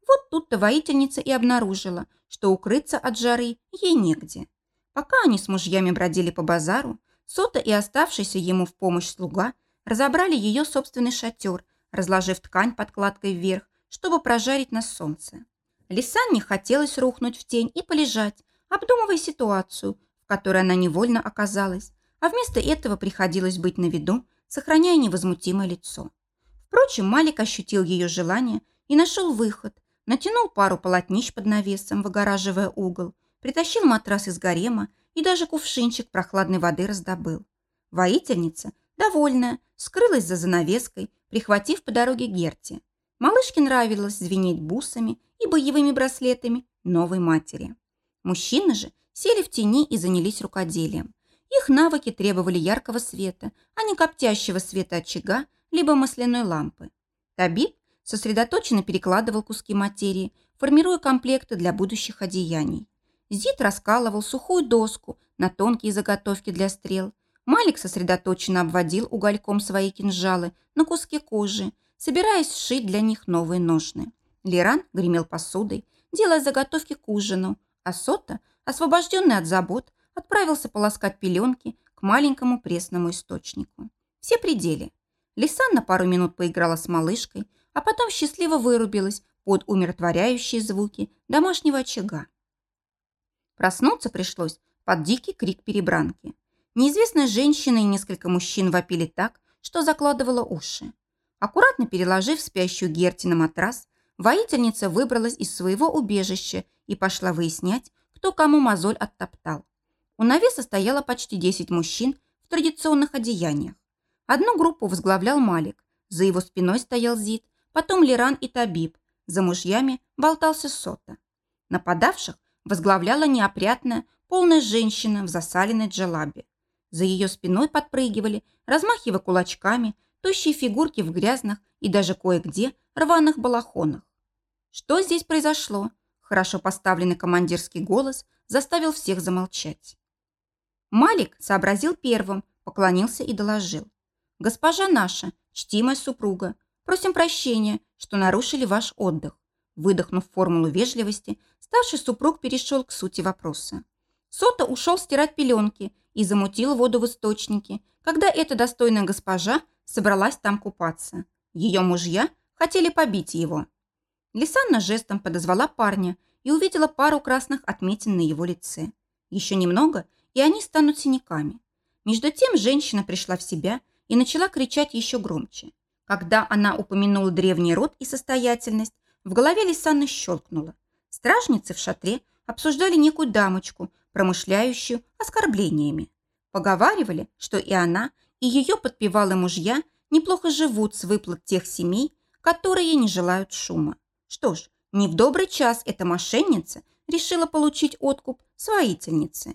Вот тут-то воительница и обнаружила, что укрыться от жары ей негде. Пока они с мужьями бродили по базару, Сота и оставшийся ему в помощь слуга разобрали ее собственный шатер разложив ткань подкладкой вверх, чтобы прожарить на солнце. Лисан не хотелось рухнуть в тень и полежать, обдумывая ситуацию, в которой она невольно оказалась, а вместо этого приходилось быть на виду, сохраняя невозмутимое лицо. Впрочем, Малик ощутил ее желание и нашел выход, натянул пару полотнищ под навесом, выгораживая угол, притащил матрас из гарема и даже кувшинчик прохладной воды раздобыл. Воительница, довольная, скрылась за занавеской, прихватив по дороге Герти. Малышке нравилось звенеть бусами и боевыми браслетами новой матери. Мужчины же сели в тени и занялись рукоделием. Их навыки требовали яркого света, а не коптящего света очага, либо масляной лампы. Табиб сосредоточенно перекладывал куски материи, формируя комплекты для будущих одеяний. Зид раскалывал сухую доску на тонкие заготовки для стрел. Малик сосредоточенно обводил угольком свои кинжалы на куске кожи, собираясь сшить для них новые ножны. Лиран гремел посудой, делая заготовки к ужину, а Сота, освобожденный от забот, отправился полоскать пеленки к маленькому пресному источнику. Все пределы. Лисан на пару минут поиграла с малышкой, а потом счастливо вырубилась под умиротворяющие звуки домашнего очага. Проснуться пришлось под дикий крик перебранки. Неизвестная женщина и несколько мужчин вопили так, что закладывала уши. Аккуратно переложив спящую Герти на матрас, воительница выбралась из своего убежища и пошла выяснять, кто кому мозоль оттоптал. У навеса стояло почти 10 мужчин в традиционных одеяниях. Одну группу возглавлял Малик, за его спиной стоял Зид, потом Лиран и Табиб, за мужьями болтался Сота. Нападавших возглавляла неопрятная, полная женщина в засаленной джалабе. За ее спиной подпрыгивали, размахивая кулачками, тощие фигурки в грязных и даже кое-где рваных балахонах. Что здесь произошло? Хорошо поставленный командирский голос заставил всех замолчать. Малик сообразил первым, поклонился и доложил. «Госпожа наша, чтимая супруга, просим прощения, что нарушили ваш отдых». Выдохнув формулу вежливости, старший супруг перешел к сути вопроса. Сота ушел стирать пеленки и замутил воду в источнике, когда эта достойная госпожа собралась там купаться. Ее мужья хотели побить его. Лисанна жестом подозвала парня и увидела пару красных отметин на его лице. Еще немного, и они станут синяками. Между тем женщина пришла в себя и начала кричать еще громче. Когда она упомянула древний род и состоятельность, в голове Лисанны щелкнуло. Стражницы в шатре обсуждали некую дамочку, промышляющую оскорблениями. Поговаривали, что и она, и ее подпевалые мужья неплохо живут с выплат тех семей, которые не желают шума. Что ж, не в добрый час эта мошенница решила получить откуп своительницы.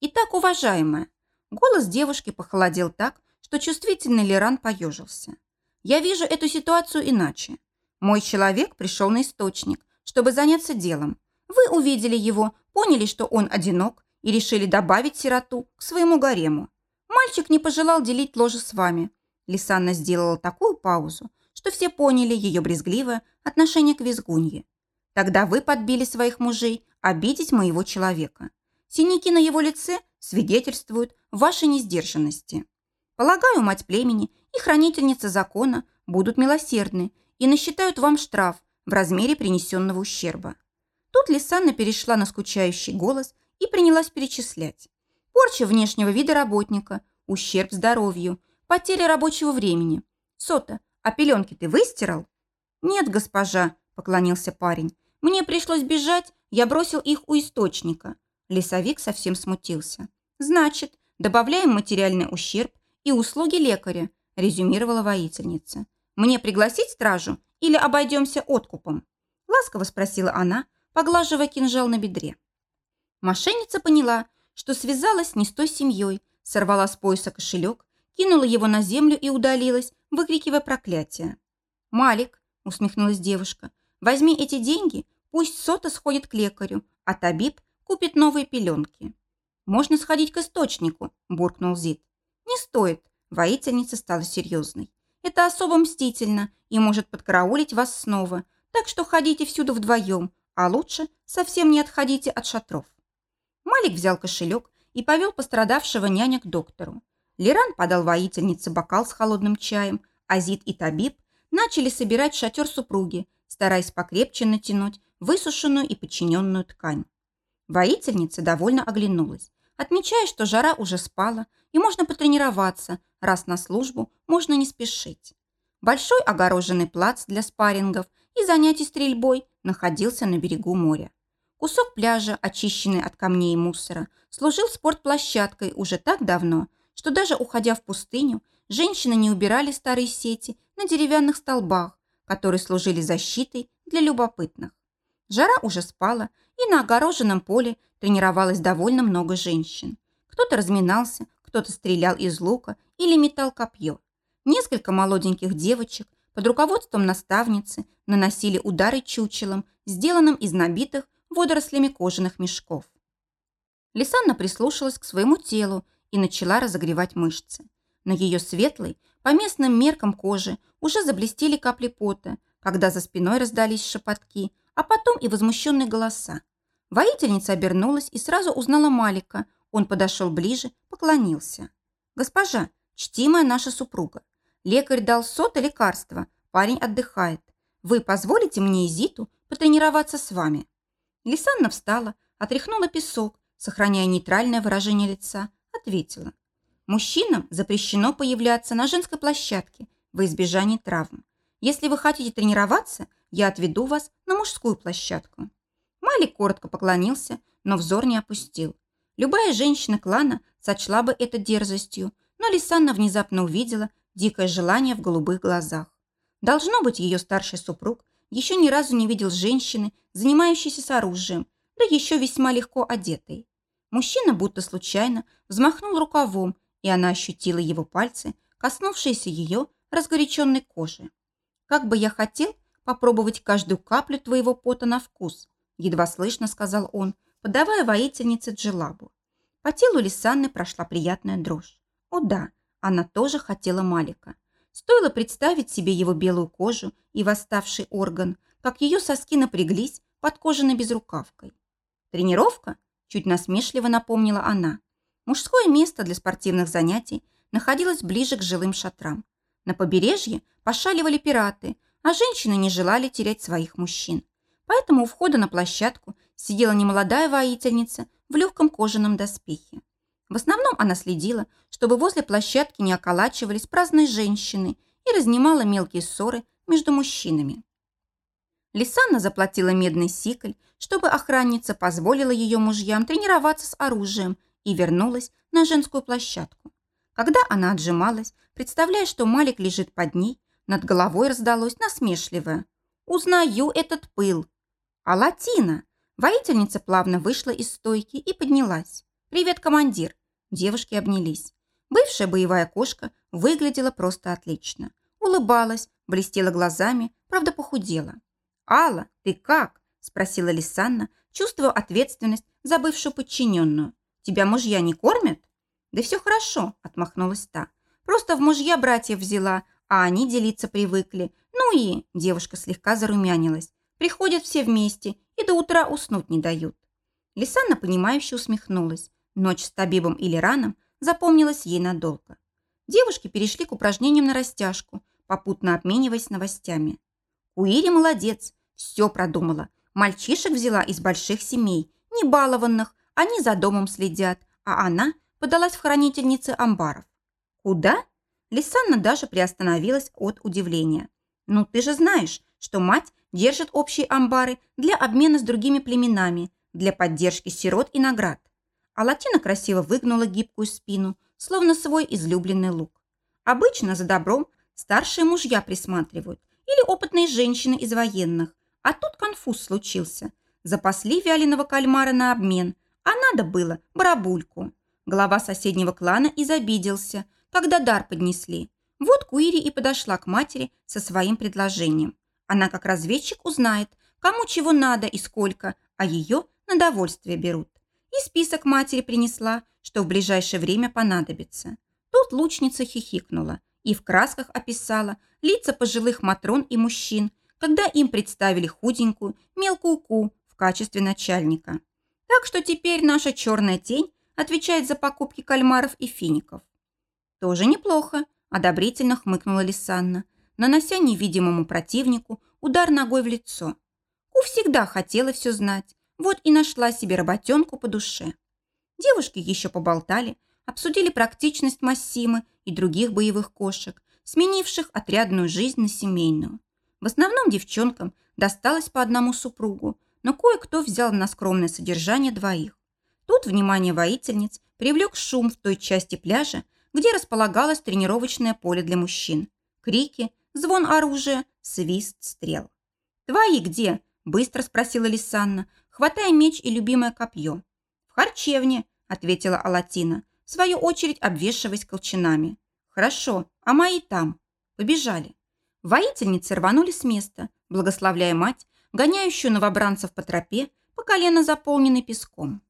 Итак, уважаемая, голос девушки похолодел так, что чувствительный Леран поежился. Я вижу эту ситуацию иначе. Мой человек пришел на источник, чтобы заняться делом. Вы увидели его, поняли, что он одинок, и решили добавить сироту к своему гарему. Мальчик не пожелал делить ложе с вами. Лисанна сделала такую паузу, что все поняли ее брезгливое отношение к визгунье. Тогда вы подбили своих мужей обидеть моего человека. Синяки на его лице свидетельствуют вашей несдержанности. Полагаю, мать племени и хранительница закона будут милосердны и насчитают вам штраф в размере принесенного ущерба. Тут Лисанна перешла на скучающий голос и принялась перечислять. Порча внешнего вида работника, ущерб здоровью, потеря рабочего времени. Сота, а пеленки ты выстирал? Нет, госпожа, поклонился парень. Мне пришлось бежать, я бросил их у источника. Лесовик совсем смутился. «Значит, добавляем материальный ущерб и услуги лекаря», резюмировала воительница. «Мне пригласить стражу или обойдемся откупом?» Ласково спросила она, поглаживая кинжал на бедре. Мошенница поняла, что связалась не с той семьей, сорвала с пояса кошелек, кинула его на землю и удалилась, выкрикивая проклятие. «Малик», — усмехнулась девушка, — «возьми эти деньги, пусть Сота сходит к лекарю, а Табиб купит новые пеленки. «Можно сходить к источнику», – буркнул Зид. «Не стоит», – воительница стала серьезной. «Это особо мстительно и может подкараулить вас снова, так что ходите всюду вдвоем, а лучше совсем не отходите от шатров». Малик взял кошелек и повел пострадавшего няня к доктору. Лиран подал воительнице бокал с холодным чаем, а Зид и Табиб начали собирать шатер супруги, стараясь покрепче натянуть высушенную и подчиненную ткань. Воительница довольно оглянулась, отмечая, что жара уже спала, и можно потренироваться, раз на службу можно не спешить. Большой огороженный плац для спаррингов и занятий стрельбой находился на берегу моря. Кусок пляжа, очищенный от камней и мусора, служил спортплощадкой уже так давно, что даже уходя в пустыню, женщины не убирали старые сети на деревянных столбах, которые служили защитой для любопытных. Жара уже спала, и на огороженном поле тренировалось довольно много женщин. Кто-то разминался, кто-то стрелял из лука или метал копье. Несколько молоденьких девочек под руководством наставницы наносили удары чучелом, сделанным из набитых водорослями кожаных мешков. Лисанна прислушалась к своему телу и начала разогревать мышцы. На ее светлой, по местным меркам кожи, уже заблестели капли пота, когда за спиной раздались шепотки, а потом и возмущенные голоса. Воительница обернулась и сразу узнала Малика. Он подошел ближе, поклонился. «Госпожа, чтимая наша супруга, Лекарь дал сота лекарства. Парень отдыхает. Вы позволите мне и Зиту потренироваться с вами?» Лисанна встала, отряхнула песок, сохраняя нейтральное выражение лица, ответила. «Мужчинам запрещено появляться на женской площадке во избежание травм. Если вы хотите тренироваться, я отведу вас на мужскую площадку». Малик коротко поклонился, но взор не опустил. Любая женщина клана сочла бы это дерзостью, но Лисанна внезапно увидела, дикое желание в голубых глазах. Должно быть, ее старший супруг еще ни разу не видел женщины, занимающейся с оружием, да еще весьма легко одетой. Мужчина будто случайно взмахнул рукавом, и она ощутила его пальцы, коснувшиеся ее разгоряченной кожи. «Как бы я хотел попробовать каждую каплю твоего пота на вкус», едва слышно сказал он, подавая воительнице Джилабу. По телу Лисанны прошла приятная дрожь. О да, она тоже хотела Малика. Стоило представить себе его белую кожу и восставший орган, как ее соски напряглись под кожаной безрукавкой. «Тренировка?» – чуть насмешливо напомнила она. Мужское место для спортивных занятий находилось ближе к жилым шатрам. На побережье пошаливали пираты, а женщины не желали терять своих мужчин. Поэтому у входа на площадку сидела немолодая воительница в легком кожаном доспехе. В основном она следила, чтобы возле площадки не околачивались праздные женщины и разнимала мелкие ссоры между мужчинами. Лисанна заплатила медный сикль, чтобы охранница позволила ее мужьям тренироваться с оружием и вернулась на женскую площадку. Когда она отжималась, представляя, что Малик лежит под ней, над головой раздалось насмешливое. «Узнаю этот пыл!» «А латина?» Воительница плавно вышла из стойки и поднялась. «Привет, командир! Девушки обнялись. Бывшая боевая кошка выглядела просто отлично. Улыбалась, блестела глазами, правда похудела. «Алла, ты как?» – спросила Лисанна, чувствуя ответственность за бывшую подчиненную. «Тебя мужья не кормят?» «Да все хорошо», – отмахнулась та. «Просто в мужья братьев взяла, а они делиться привыкли. Ну и...» – девушка слегка зарумянилась. «Приходят все вместе и до утра уснуть не дают». Лисанна, понимающе усмехнулась. Ночь с Табибом или Раном запомнилась ей надолго. Девушки перешли к упражнениям на растяжку, попутно обмениваясь новостями. Уири молодец, все продумала. Мальчишек взяла из больших семей, не балованных, они за домом следят, а она подалась в хранительницы амбаров. Куда? Лисанна даже приостановилась от удивления. Ну, ты же знаешь, что мать держит общие амбары для обмена с другими племенами, для поддержки сирот и наград а Латина красиво выгнула гибкую спину, словно свой излюбленный лук. Обычно за добром старшие мужья присматривают или опытные женщины из военных, а тут конфуз случился. Запасли вяленого кальмара на обмен, а надо было барабульку. Глава соседнего клана изобиделся, когда дар поднесли. Вот Куири и подошла к матери со своим предложением. Она как разведчик узнает, кому чего надо и сколько, а ее на довольствие берут. И список матери принесла, что в ближайшее время понадобится. Тут лучница хихикнула и в красках описала лица пожилых матрон и мужчин, когда им представили худенькую, мелкую ку в качестве начальника. Так что теперь наша черная тень отвечает за покупки кальмаров и фиников. Тоже неплохо, одобрительно хмыкнула Лисанна, нанося невидимому противнику удар ногой в лицо. Ку всегда хотела все знать, вот и нашла себе работенку по душе. Девушки еще поболтали, обсудили практичность Массимы и других боевых кошек, сменивших отрядную жизнь на семейную. В основном девчонкам досталось по одному супругу, но кое-кто взял на скромное содержание двоих. Тут внимание воительниц привлек шум в той части пляжа, где располагалось тренировочное поле для мужчин. Крики, звон оружия, свист стрел. «Твои где?» – быстро спросила Лисанна, хватая меч и любимое копье. «В харчевне», – ответила Алатина, в свою очередь обвешиваясь колчанами. «Хорошо, а мои там». Побежали. Воительницы рванули с места, благословляя мать, гоняющую новобранцев по тропе, по колено заполненной песком.